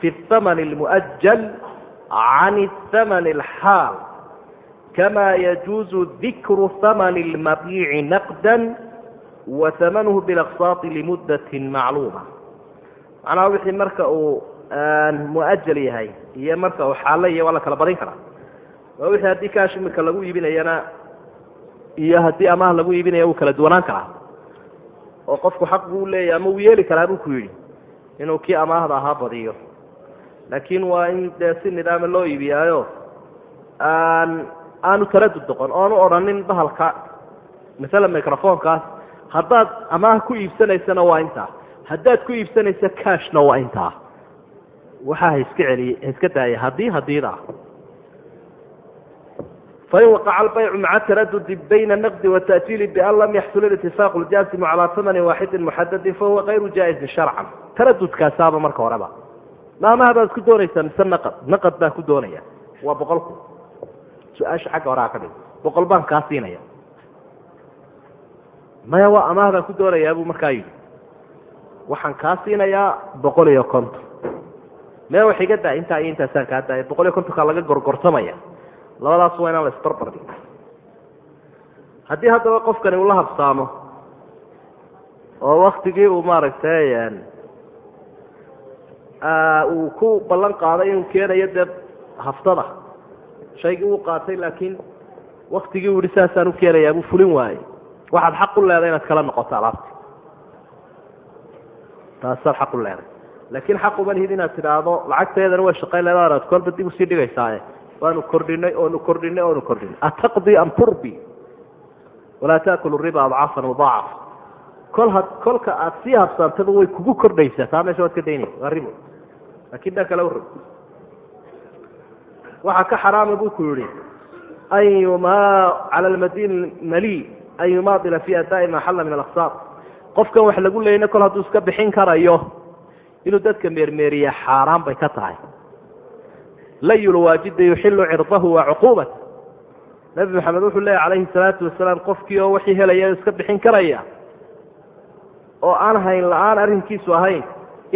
fi thamani lmuajal can thamani alxaal yajuuzu dikru thamani lmabiici naqda wa hamanuhu bilaqsaati limudatin macluuma macnaha wixii marka uu muajal yahay iyo marka uu xaalo yahay waa la kala badin karaa waa wixii haddii kaash imika lagu iibinayana iyo haddii amaah lagu iibinaya wuu kala duwanaan karaa oo qofku xaq buu leeyahy ama uu yeeli karaa buu ku yidhi inuu kii amaahda ahaa badiyo laakiin waa in dee si nidaama loo iibiyaayo aan aanu taradud noqon oonu odhanin bahalka masalan microfonkaas haddaad amaah ku iibsanaysana waa intaa haddaad ku iibsanaysa cashna waa intaa. Waxaa ha iska celiye ha iska daaya haddii hadiida fain waqaca albaycu maca taradudi bayna naqdi wata'jiili bian lam yaxsul itifaaqu ljaasimu calaa tamanin waaxidin muxadadin fahuwa kayru jaa-izin sharcan. Taradudkaasaaba marka horeba maamaha baad ku doonaysaa mise naqad naqad baa ku doonaya waa boqol kun su'aasha xagga horaa ka dhig. Boqol baan kaa siinaya. Maya waa amaahbaan ku doonayaa buu markaa yidhi. Waxaan kaa siinayaa boqol iyo konton. Mee wax iga daa intaa iyo intaasaan kaa daaya. Boqol iyo kontonkaa laga gorgortamaya. Labadaas waa inaan la isbarbar dhig haddii haddaba qofkani uu la habsaamo oo waktigii uu maaragtay uu ku ballan qaaday inuu keenayo dee haftada shaygii uu qaatay laakiin waktigii uu yihi saasaan u keenayaa buu fulin waayey. Waxaad xaq u leedahay inaad kala noqoto alaabta. Taasaad xaq u leedahay. Laakiin xaq uma lihid inaad tidhaahdo lacagteedana way shaqayn leedaad aad kolba dib u sii dhigaysaaye waanu kordhinay oonu kordhinay oonu kordhinay ataqdi am turbi. Walaa taakulu riba adcaafan mudaacafa kol ha kolka aad sii habsaantaba way kugu kordhaysaa. Taa meesha waad ka daynaysa waa ribo. Laakiin dhan kale urab waxaa ka xaraama buu ku yihi cala almadin mali an yumaadila fi adaa'i maa xalla min alaqsaar. Qofkan wax lagu leeyna kol hadduu iska bixin karayo inuu dadka meermeeriya xaaraan bay ka tahay. Layulwaajida yuxilu cirdahu wa cuquubat nabi maxamed wuxuu leeya calayhi salaatu wasalaam qofkii oo wixii helaya iska bixin karaya oo aan hayn la'aan arrinkiisu ahayn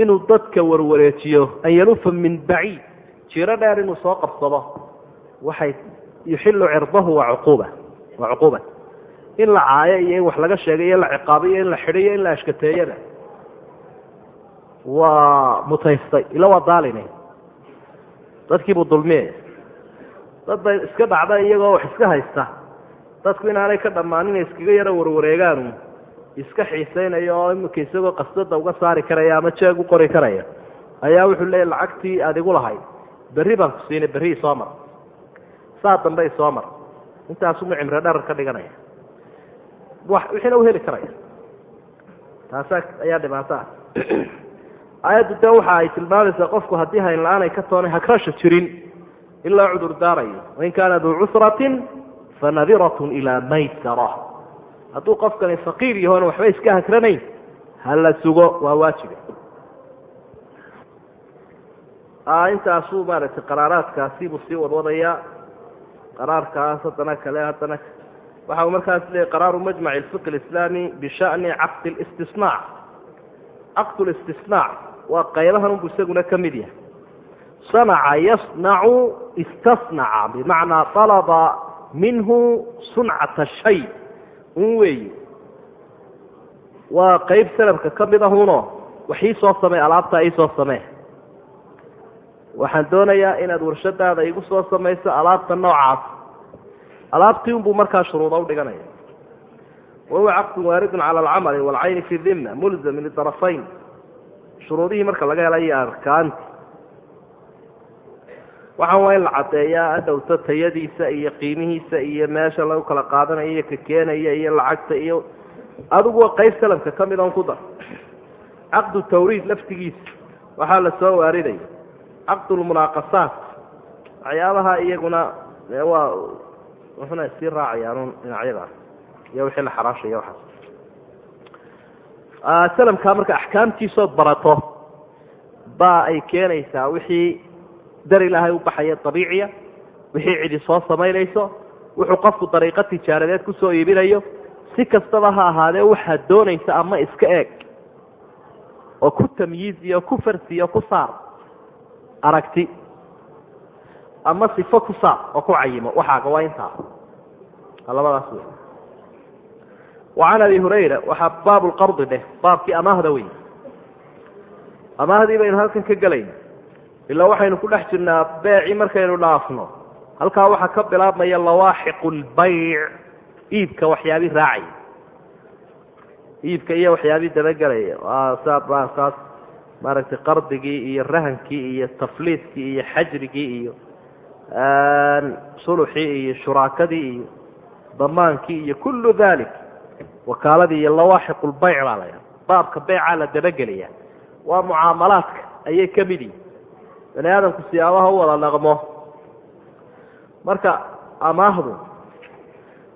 inuu dadka warwareejiyo an yalufa min baciid jiro dheer inuu soo qabsado waxay yuxilu cirdahu wa cuquuba wa cuquubat in la caayo iyo in wax laga sheegay iyo in la ciqaabo iyo in la xidho iyo in la ashkateeyada waa mutaystay ila waa daaline dadkiibuu dulmiye dad bay iska dhacda iyagoo wax iska haysta. Dadku inaanay ka dhammaanin iskaga yaro warwareegaanu iska xiisaynayo oo imika isagoo qasdada uga saari karaya ama jeeg u qori karaya ayaa wuxuu leeya lacagtii aada igu lahayd berri baan ku siinay berri isoo mar. Saa dambe isoo mar. Intaasuma cimro dharar ka dhiganaya. Wixiina u heli karaya. Taasa ayaa dhibaato ah. Aayaddu de waxa ay tilmaamaysaa qofku haddii hayn la'aan ay ka toonay hagrasha jirin in loo cudur daarayo wain kaana duu cusratin fanadiratun ilaa maysara hadduu qofkani faqiir yahoona waxba iska hagranayn hala sugo waa waajiba intaasuu maaragtay qaraaraadkaasi buu sii wadwadayaa qaraarkaas haddana kale haddana waxa uu markaas leeyay qaraaru majmac ilfiqi alislaami bishani caqdi listisnaac caqd listisnaac waa qaybahan unbu isaguna ka mid yahay. Sanaca yasnacu istasnaca bimacnaa alaba minhu suncata shay. Un weeyi waa qeyb salafka ka mid ahuno wax ii soo samee alaabtaa iisoo samee waxaan doonayaa inaad warshadaada igu soo samayso alaabta noocaas. Alaabtii unbuu markaa shuruuda udhiganaya wahuwa caqdun waaridun cala alcamali waalcayni fi dimna mulzamin lidarafayn shuruudihii marka laga helayo arkaanti waxaan waa in la caddeeyaa adhowto tayadiisa iyo qiimihiisa iyo meesha lagu kala qaadanayo iyo ka keenaya iyo lacagta iyo adigu waa qayb salamka ka mid on ku dar. Caqdu tawriid laftigiisa waxaa la soo waaridaya caqdulmunaaqasaat waxyaabaha iyaguna waa wuxuna sii raacayaan dhinacyada iyo wixii la xaraashaya waxaas. Salamkaa marka axkaamtiisood barato baa ay keenaysaa wixii dar ilaahay u baxaya abiiciya wixii cidi soo samaynayso wuxuu qofku dariiqo tijaaradeed ku soo iibinayo si kastaba ha ahaadee waxaad doonaysa ama iska eeg. Oo ku tamyiiziyo ku farsiyo ku saar aragti ama sifo ku saar oo ku cayimo. Waxaaga waa intaa. Labadaas wey wacan abi hurayra waxaa baab lqardi dheh baabkii amaahda wey amaahdii baynu halkan ka gelayna ilaa waxaynu ku dhex jirnaa beeci markaynu dhaafno. Halkaa waxaa ka bilaabmaya lawaaxiqu lbayc iibka waxyaabi raacaya iibka iyo waxyaabii dabagelaya saas maaragtay qardigii iyo rahankii iyo tafliidkii iyo xajrigii iyo suluxii iyo shuraakadii iyo damaankii iyo kullu dalik wakaaladii iyo lawaaxiqu lbayc baa la yaha baabka beycaa la dabagelaya waa mucaamalaadka. Ayay ka mid yihiin bani aadamku siyaabaha u wada dhaqmo marka amaahdu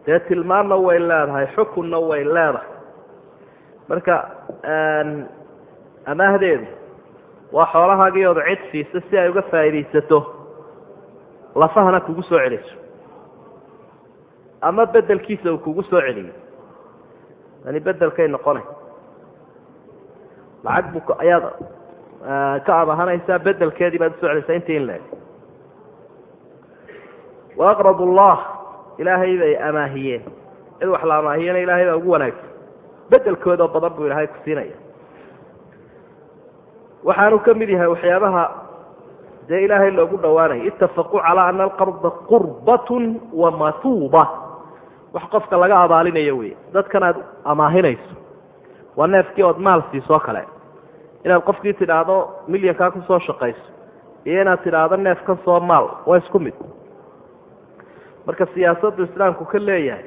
dee tilmaanna way leedahay xukunna way leedahay. Marka amaahdeedu waa xoolahaagii ood cid siisa si ay uga faa'iidaysato lafahana kugu soo celiso. Ama bedelkiisa uu kugu soo celiyo. Yani bedelkay noqonay. Lacag bu ayaad ka amahanaysaa bedelkeedii baad u soo celaysaa intii in leeg waaqrad llah ilaahay bay amaahiyeen. Cid wax la amaahiyena ilahay baa ugu wanaagsan. Bedelkoodoo badan buu ilaahay ku siinaya waxaanu ka mid yahay waxyaabaha dee ilaahay loogu dhawaanaya itafaquu calaa ana alqarda qurbatun wa matuuba wax qofka laga abaalinayo wey dadkan aad amaahinayso. Waa neefkii ood maal siisoo kale. Inaad qofkii tidhaahdo milyankaa ku soo shaqayso iyo inaad tidhaahdo neef ka soo maal waa isku mid. Marka siyaasaddu islaamku ka leeyahay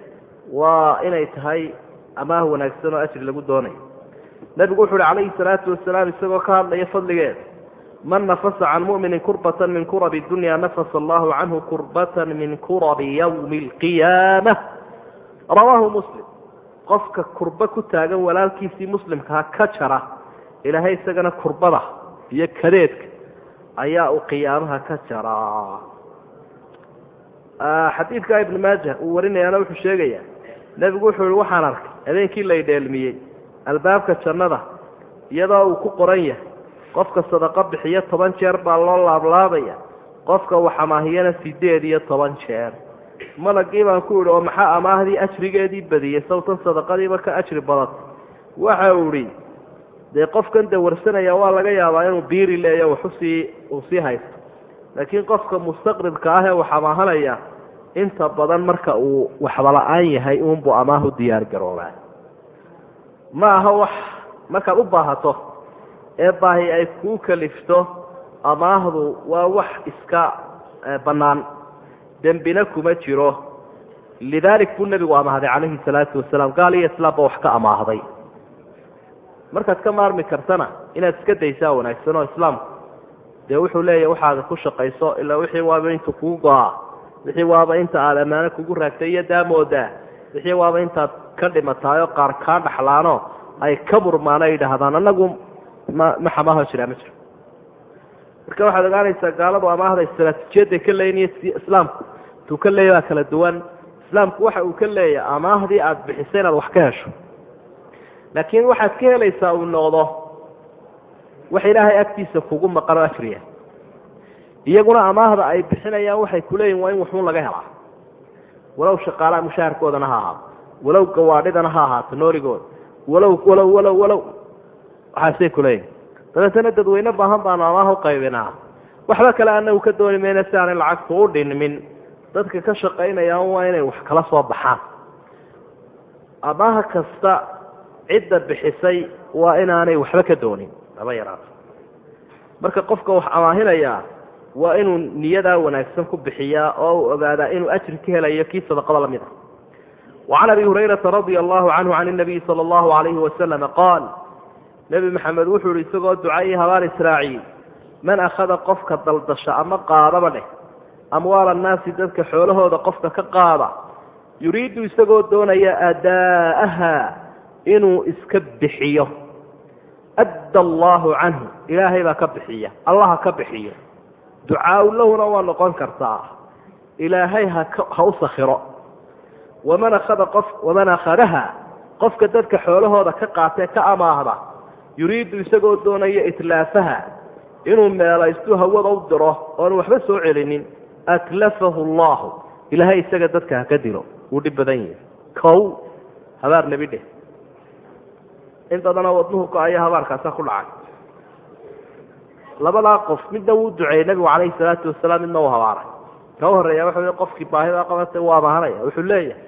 waa inay tahay amaah wanaagsan oo ajri lagu doonayo nebigu wuxu uhi calayhi salaatu wasalaam isagoo ka hadlaya fadligeeda man nafasa can mu'minin kurbatan min kurabi dunya nafasa allahu canhu kurbatan min kurabi yawmi alqiyaama rawaahu muslim. Qofka kurba ku taagan walaalkiisii muslimkaa ka jara ilaahay isagana kurbada iyo kadeedka ayaa uu qiyaamaha ka jaraa xadiidka ibn maaja uu warinayaana wuxuu sheegayaa nebigu wuxuu ihi waxaan arkay habeenkii la idheelmiyey albaabka jannada iyadoo uu ku qoran yahay qofka sadaqo bixiyo toban jeer baa loo laablaabaya qofka uu xamaahiyana sideed iyo toban jeer. Malagii baan ku idhi oo maxaa amaahdii ajrigeedii badiyey sawtan sadaqadiiba ka ajri badatay waxa uu idhi dee qofkan dawarsanaya waa laga yaabaa inuu biiri leeyo waxusii uu sii haysto. Laakiin qofka mustaqridka ah ee xamaahanaya inta badan marka uu waxba la'aan yahay uunbuu amaahu diyaar garoobaa ma aha wax markaad u baahato ee baahi ay kuu kalifto amaahdu waa wax iska bannaan. Dembina kuma jiro. Lidaalik buu nebigu amaahday calayhi salaatu wasalaam. Gaal iyo islaamba wax ka amaahday markaad ka maarmi kartana inaad iska daysaa wanaagsan oo islaamku dee wuxuu leeyahy waxaada ku shaqayso ilaa wixii waaba intu kugu go-a wixii waaba inta aada ammaano kugu raagtay iyo daamoodaa wixii waaba intaad ka dhimataayoo qaar kaa dhaxlaano ay ka murmaan ay yidhaahdaan anagu ma ma xamaaho jiraa ma jiro marka waxaad ogaanaysaa gaaladu amaahda istraatiijiyaday ka leeyiin iyo islaamku tuu ka leeya waa kala duwan. Islaamku waxa uu ka leeyahay amaahdii aada bixisay inaad wax ka hesho. Laakiin waxaad ka helaysaa uu noqdo wax ilaahay agtiisa kugu maqano ajriya iyaguna amaahda ay bixinayaan waxay kuleeyihin waa in waxuun laga helaa walow shaqaalaha mushaharkoodana ha ahaato walow gawaadhidana ha ahaato noorigooda walow walow walow walow waxaasay kuleeyihin dabeetana dadweyne baahan baanu amaah uqaybinaa waxba kale anagu ka dooni mayna si aanay lacagtu u dhinmin. Dadka ka shaqaynayaan waa inay wax kala soo baxaan. Amaaha kasta cidda bixisay waa inaanay waxba ka doonin. Laba yaraato marka qofka wax amaahinayaa waa inuu niyadaa wanaagsan ku bixiyaa oo uu ogaadaa inuu ajri ka helayo kii sadaqada la mid ah. Wacan abi hurayrata radia allahu canhu can nabiyi sala allahu alayhi wasalama qaal nebi maxamed wuxuu ihi isagoo ducayii habaar israaciil man akhada qofka daldasha ama qaadaba dheh amwaala annaasi dadka xoolahooda qofka ka qaada yuriidu isagoo doonaya adaa'aha inuu iska bixiyo. Adda allaahu canhu ilaahay baa ka bixiya allaha ka bixiyo ducaau lahuna waa noqon kartaa. Ilaahay ha u sakhiro. Waman akhada qof waman akhadaha qofka dadka xoolahooda ka qaatee ka amaahda yuriidu isagoo doonaya itlaafaha inuu meelaystu hawada u diro oonu waxba soo celinin atlafahu allahu. Ilaahay isaga dadka haka dilo. Wuu dhib badan yahi kow habaar nebi dheh. In badanoo wadnuhu go'ayo habaarkaasa ku dhacay labadaa qof midna wuu duceeyey nabigu calayhi salaatu wasalaam midna uu habaaray. Ka horreeya waxa wey qofkii baahida qabatay wuu amahanaya wuxuu leeyahay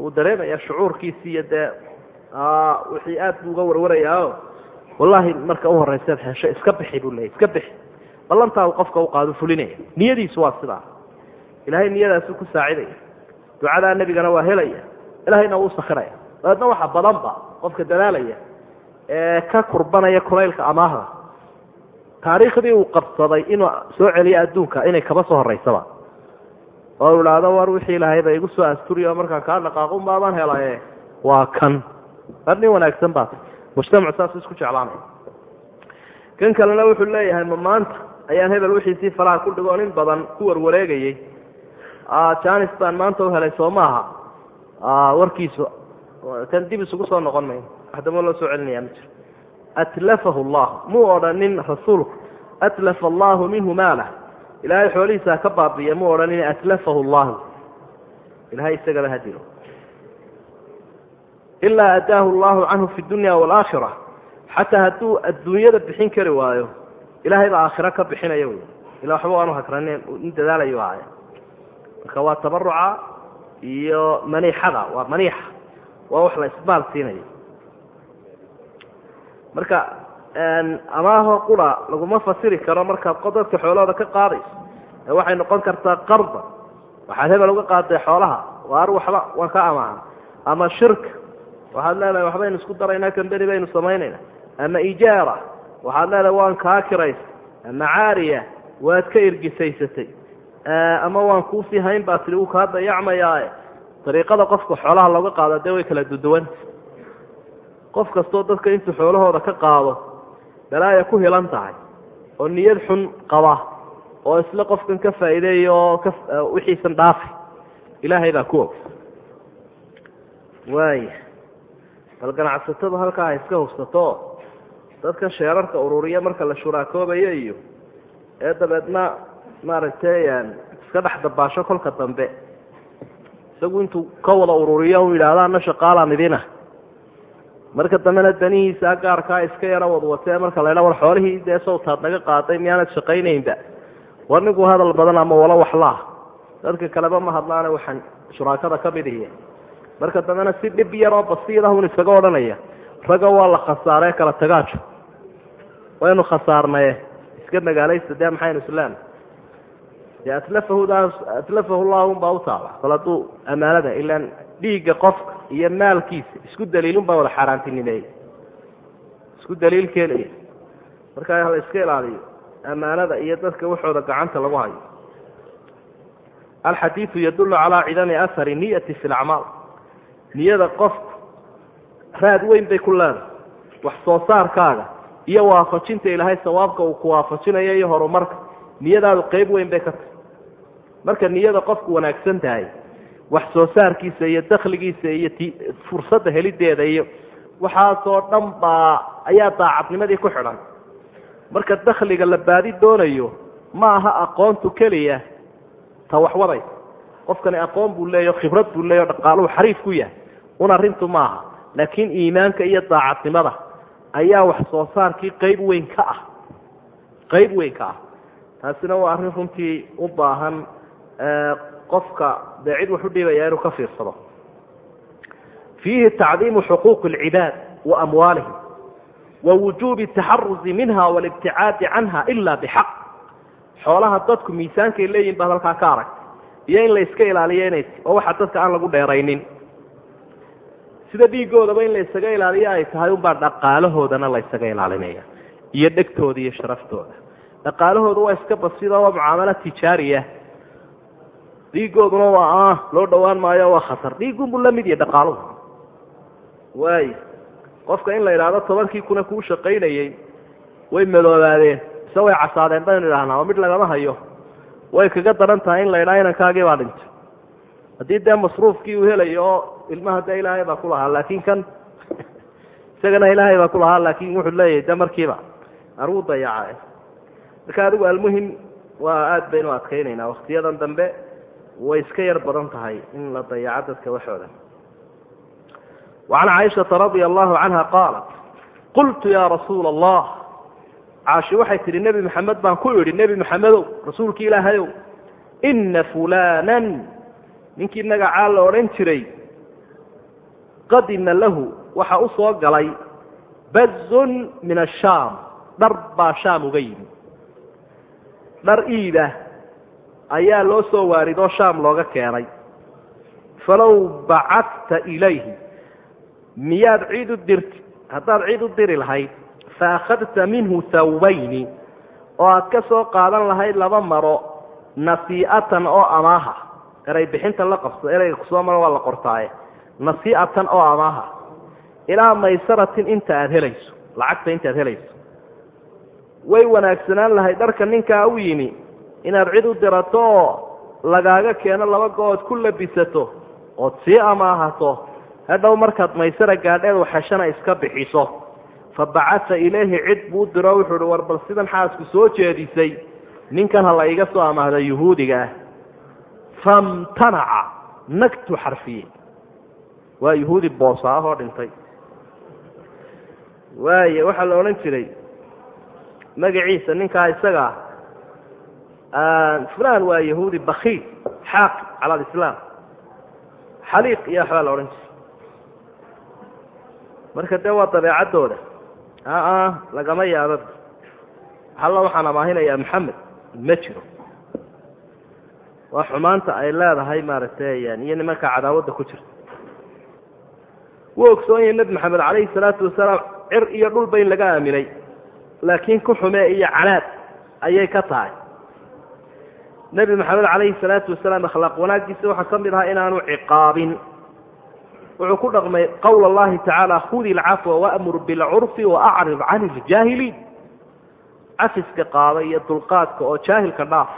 wuu dareemaya shucuurkiisi iyo dee wixii aad buu uga warwarayaa. O wallahi marka u horeyseed hesho iska bixi buu leeyay iska bixi. Ballantaa uu qofka u fulinaya. Niyadiisu waa sidaa. Ilaahay niyadaasuu ku saacidaya ducadaa nebigana waa helaya. Ilahayna wuu sakhiraya. Dabeedna waxa badanba qofka dadaalaya ee ka kurbanaya kulaylka amaahda taariikhdii uu qabsaday inuu soo celiyo adduunka inay kaba soo horeysaba oo idhaahdo war wixii ilaahayba igu soo asturiy oo markaan kaa dhaqaaqun baabaan helaye. Waa kan. War nin wanaagsan baat mujtamacu saasuu isku jeclaanaya kan kalena wuxuu leeyahay ma maanta ayaan hebel wixiisii falaha ku dhigo nin badan ku warwareegayey janis baan maanta u helay soo maaha warkiisu kan dib isugu soo noqon mayno waxdamo loo soo celinayaa ma jiro atlafahu allah. Muu odhanin rasuulku atlafa allahu minhu maalah ilaahay xoolihiisaa ka baabiya muu odhanin atlafahu llahu ilahay isagaba ha dilo ilaa adaahu allahu canhu fi dunya waalaakhira xataa hadduu adduunyada bixin kari waayo ilahay baa ka bixinaya wy ila waxba aanu hagranin in dadaalayo ahaya marka waa tabaruca iyo maniixada waa maniixa waa wax la isbaal siinayo marka amaaho qura laguma fasiri karo markaad dadka xoolahooda ka qaadayso. Ee waxay noqon kartaa qarda. Waxaad hebel uga qaaday xoolaha. Waar waxba waan ka amaahan ama shirka waxaad leedahay waxbaynu isku daraynaa kamberi baynu samaynayna ama ijaara waxaad leedahay waan kaa kiraysa ama caariya. Waad ka irgisaysatay. Ama waan kuusii hayn baa tii uu kaa dayacmayaae dariiqada qofka xoolaha looga qaado dee way kala duduwanta qof kastoo dadka intuu xoolahooda ka qaado balaaya ku hilan tahay oo niyad xun qaba oo isla qofkan ka faa'iideeya oo wixiisan dhaafi ilaahay baa ku og waaya bal ganacsatadu halkaa ha iska hubsato dadkan sheerarka ururiya marka la shuraakoobayo iyo ee dabeedna maaragtay iska dhex dabaasho kolka dambe. Isagu intuu ka wada ururiyo u yidhaahdo ana shaqaalaan idina marka dambena danihiisa gaarkaa iska yaro wadwatee marka la ydha war xoolihii dee sawtaad naga qaaday miyaanad shaqaynaynba? War ninku hadal badan ama walo waxlaah dadka kaleba ma hadlaane waxaan shuraakada ka mid ihi marka dambena si dhib yaroo basiid ahun isaga odhanaya ragga waa la khasaaree kala tagaajo. Waynu khasaarnaye. Iska magaalaysta dee maxaynu islaan dee atlafahu llahun baa utaala bal hadduu ammaanada ilaan dhiigga qofka iyo maalkiisa isku daliilun baa wada xaaraantinimeeyey isku daliil keenaya markaa hala iska ilaaliyo ammaanada iyo dadka waxooda gacanta lagu hayo alxadiidu yadullu calaa cidami ahari niyati fi lacmaal niyada qofku raad weyn bay ku leedahay wax soo saarkaaga iyo waafajinta ilaahay sawaabka uu ku waafajinayo iyo horumarka niyadaadu qeyb weyn bay ka tahay marka niyada qofku wanaagsan tahay wax soo saarkiisa iyo dakhligiisa iyo fursadda helideeda iyo waxaasoo dhan baa ayaa daacadnimadii ku xidhan. Marka dakhliga la baadi doonayo ma aha aqoontu keliya ta waxwaday qofkani aqoon buu leeyaho khibrad buu leeyaho dhaqaaluhu xariif ku yahay. Un arrintu ma aha. Laakiin iimaanka iyo daacadnimada ayaa wax soo saarkii qeyb weyn ka ah. Qeyb weyn ka ah. Taasina waa arrin runtii u baahan qofka dee cid wax u inuu ka fiirsado fiihi tacdiimu xuquuq اlcibaad wa amwaalihim wa wujuubi taxaruzi minha walibticaadi canha ila bixaq xoolaha dadku miisaankay leeyihiin baad halkaa ka aragtay iyo in la iska ilaaliyo inay oo waxa dadka aan lagu dheeraynin sida dhiigoodaba in la isaga ilaaliyo ay tahay unbaa dhaqaalahoodana la ysaga ilaalinaya iyo dhegtooda iyo sharaftooda dhaqaalahooda waa iska basida waa mucaamalo tijaariya dhiigooduna waa ah loo dhawaan maayo waa khatar. Dhiigunbu la mid dhaqaaluhu. Waay qofka in la idhaahdo tobankii kuna kuu shaqaynayey way madoobaadeen mise way casaadeen baynu idhahnaa oo mid lagama hayo. Way kaga daran tahay in la idhaha inankaagii baa dhintay. Haddii dee masruufkii uu helayo oo ilmaha dee ilaahay baa ku lahaa laakiin kan isagana ilaahay baa ku lahaa laakin wuxuu leeyahay de markiiba aruu dayaca marka adigu almuhim waa aada baynu adkaynaynaa waktiyadan dambe way iska yar badan tahay in la dayaco dadka waxooda wacan caaishata radia allahu canha qaalat qultu yaa rasuula allah caashi waxay tidhi nebi maxamed baan ku idhi nebi maxamedow rasuulkii ilaahayow ina fulaanan ninkii nagacaa la odhan jiray qadima lahu waxaa u soo galay bazun min ashaam dhar baa shaam uga yimi dhar iidah ayaa loo soo waaridoo shaam looga keenay. Falow bacadta ilayhi miyaad ciid u dirti haddaad ciid u diri lahayd fa akhadta minhu thawbayni oo aad ka soo qaadan lahayd laba maro nasii'atan oo amaaha. Eray bixinta la qabso erayga ku soo maro waa la qortaaye. Nasii'atan oo amaaha. Ilaa maysaratin inta aada helayso lacagta intaad helayso. Way wanaagsanaan lahayd dharka ninkaa u yimi inaad cid u dirato oo lagaaga keeno laba go-ood ku labisato ood sii amaahato hadhow markaad maysara gaadheed waxeshana iska bixiso. Fa bacata ilayhi cid buu diro wuxuu uhi war bal sidan xaasku soo jeedisay ninkan ha la iga soo amaahda yuhuudiga ah. Famtanaca nagtu xarfiye waa yuhuudi boosa ah oo dhintay. Waaye waxaa la odhan jiray magaciisa ninkaa isaga ah fulan waa yahuudi bakiil xaaqi cala alislaam xaliiq iyo waxbaa la odhan jiray marka dee waa dabeecaddooda aa lagama yaaba halla waxaan amaahinayaa maxamed ma jiro waa xumaanta ay leedahay maaragtay iyo nimanka cadaawadda ku jirta wuu ogsoon yahay nebi maxamed calayhi salaatu wasalaam cir iyo dhulba in laga aaminay laakiin ku xumee iyo canaad ayay ka tahay nebi maxamed calayhi salaatu wasalaam akhlaaq wanaaggiisa waxaa ka mid ahaa inaanu ciqaabin. Wuxuu ku dhaqmay qowl allahi tacaala khudi ilcafwa waamur bilcurfi waacrid can iljaahiliin cafiska qaada iyo dulqaadka oo jaahilka dhaaf.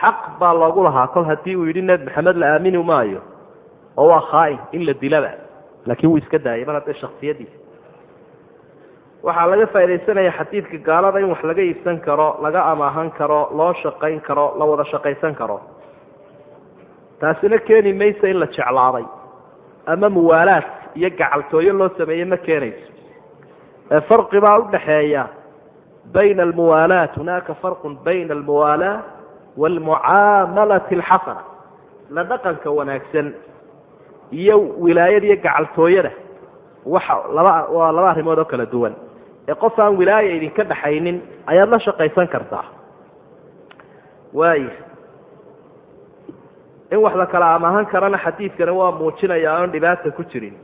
Xaq baa loogu lahaa kol haddii uu yidhi nebi maxamed la aamini maayo. Oo waa khaain in la dilaba laakiin wuu iska daayay mar haddee shaksiyadiisa waxaa laga faaidaysanaya xadiidka gaalada in wax laga iibsan karo laga amaahan karo loo shaqayn karo la wada shaqaysan karo. Taasina keeni maysa in la jeclaaday. Ama muwaalaad iyo gacaltooyo loo sameeye ma keenayso. Ee farqi baa udhaxeeya bayna almuwaalaat hunaaka farqun bayna almuwaalaa waalmucaamalati alxasana. La dhaqanka wanaagsan iyo wilaayada iyo gacaltooyada waxa laba waa laba arrimood oo kala duwan ee qof aan wilaaya idinka dhaxaynin ayaad la shaqaysan kartaa. Waaya in wax la kala amahan karana xadiidkani waa muujinaya oon dhibaata ku jirin.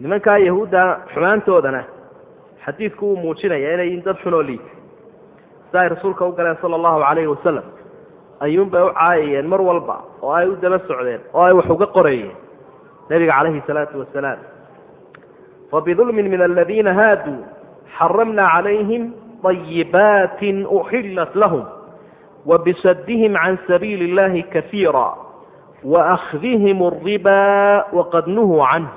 Nimankaa yahuudda xumaantoodana xadiidku wuu muujinaya inay yihiin dad xunoo liita sida ay rasuulka u galeen sala allahu calayhi wasalam ayuunbay u caayayeen mar walba oo ay u daba socdeen oo ay wax uga qorayeen. Nebiga calayhi salaatu wasalaam فبظلم من الذين هادوا حرمنا عليهم طيبات أحلت لهم وبسدهم عن سبيل الله كثيرا وأخذهم الربا وقد نهوا عنه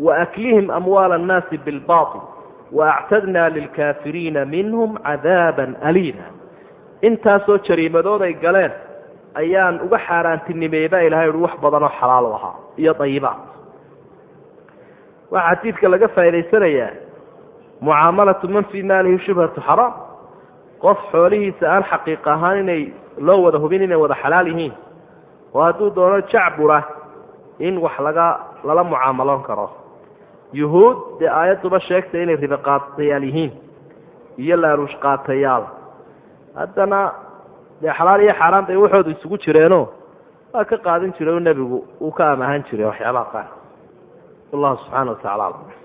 وأكلهم أموال الناس بالباطل وأعتدنا للكافرين منهم عذابا ألينا intaasoo jariimadood ay galeen ayaan uga xaaraantinimeeyba ilahay uhi wax badanoo xalaal ahaa iyo dayibaat waxaa xadiidka laga faa'idaysanayaa mucaamalatu man fii maalihi shubhatu xaraam. Qof xoolihiisa aan xaqiiq ahaan inay loo wada hubin inay wada xalaal yihiin oo hadduu doono jacbura in wax laga lala mucaamaloon karo. Yuhuud dee aayadduba sheegtay inay ribe qaatayaal yihiin iyo laaruush qaatayaal. Haddana dee xalaal iyo xaaraan bay waxoodu isugu jireeno waa ka qaadan jiray oo nebigu uu ka amaahan jiray waxyaabaha qaar wallahu subxaana wa tacala alam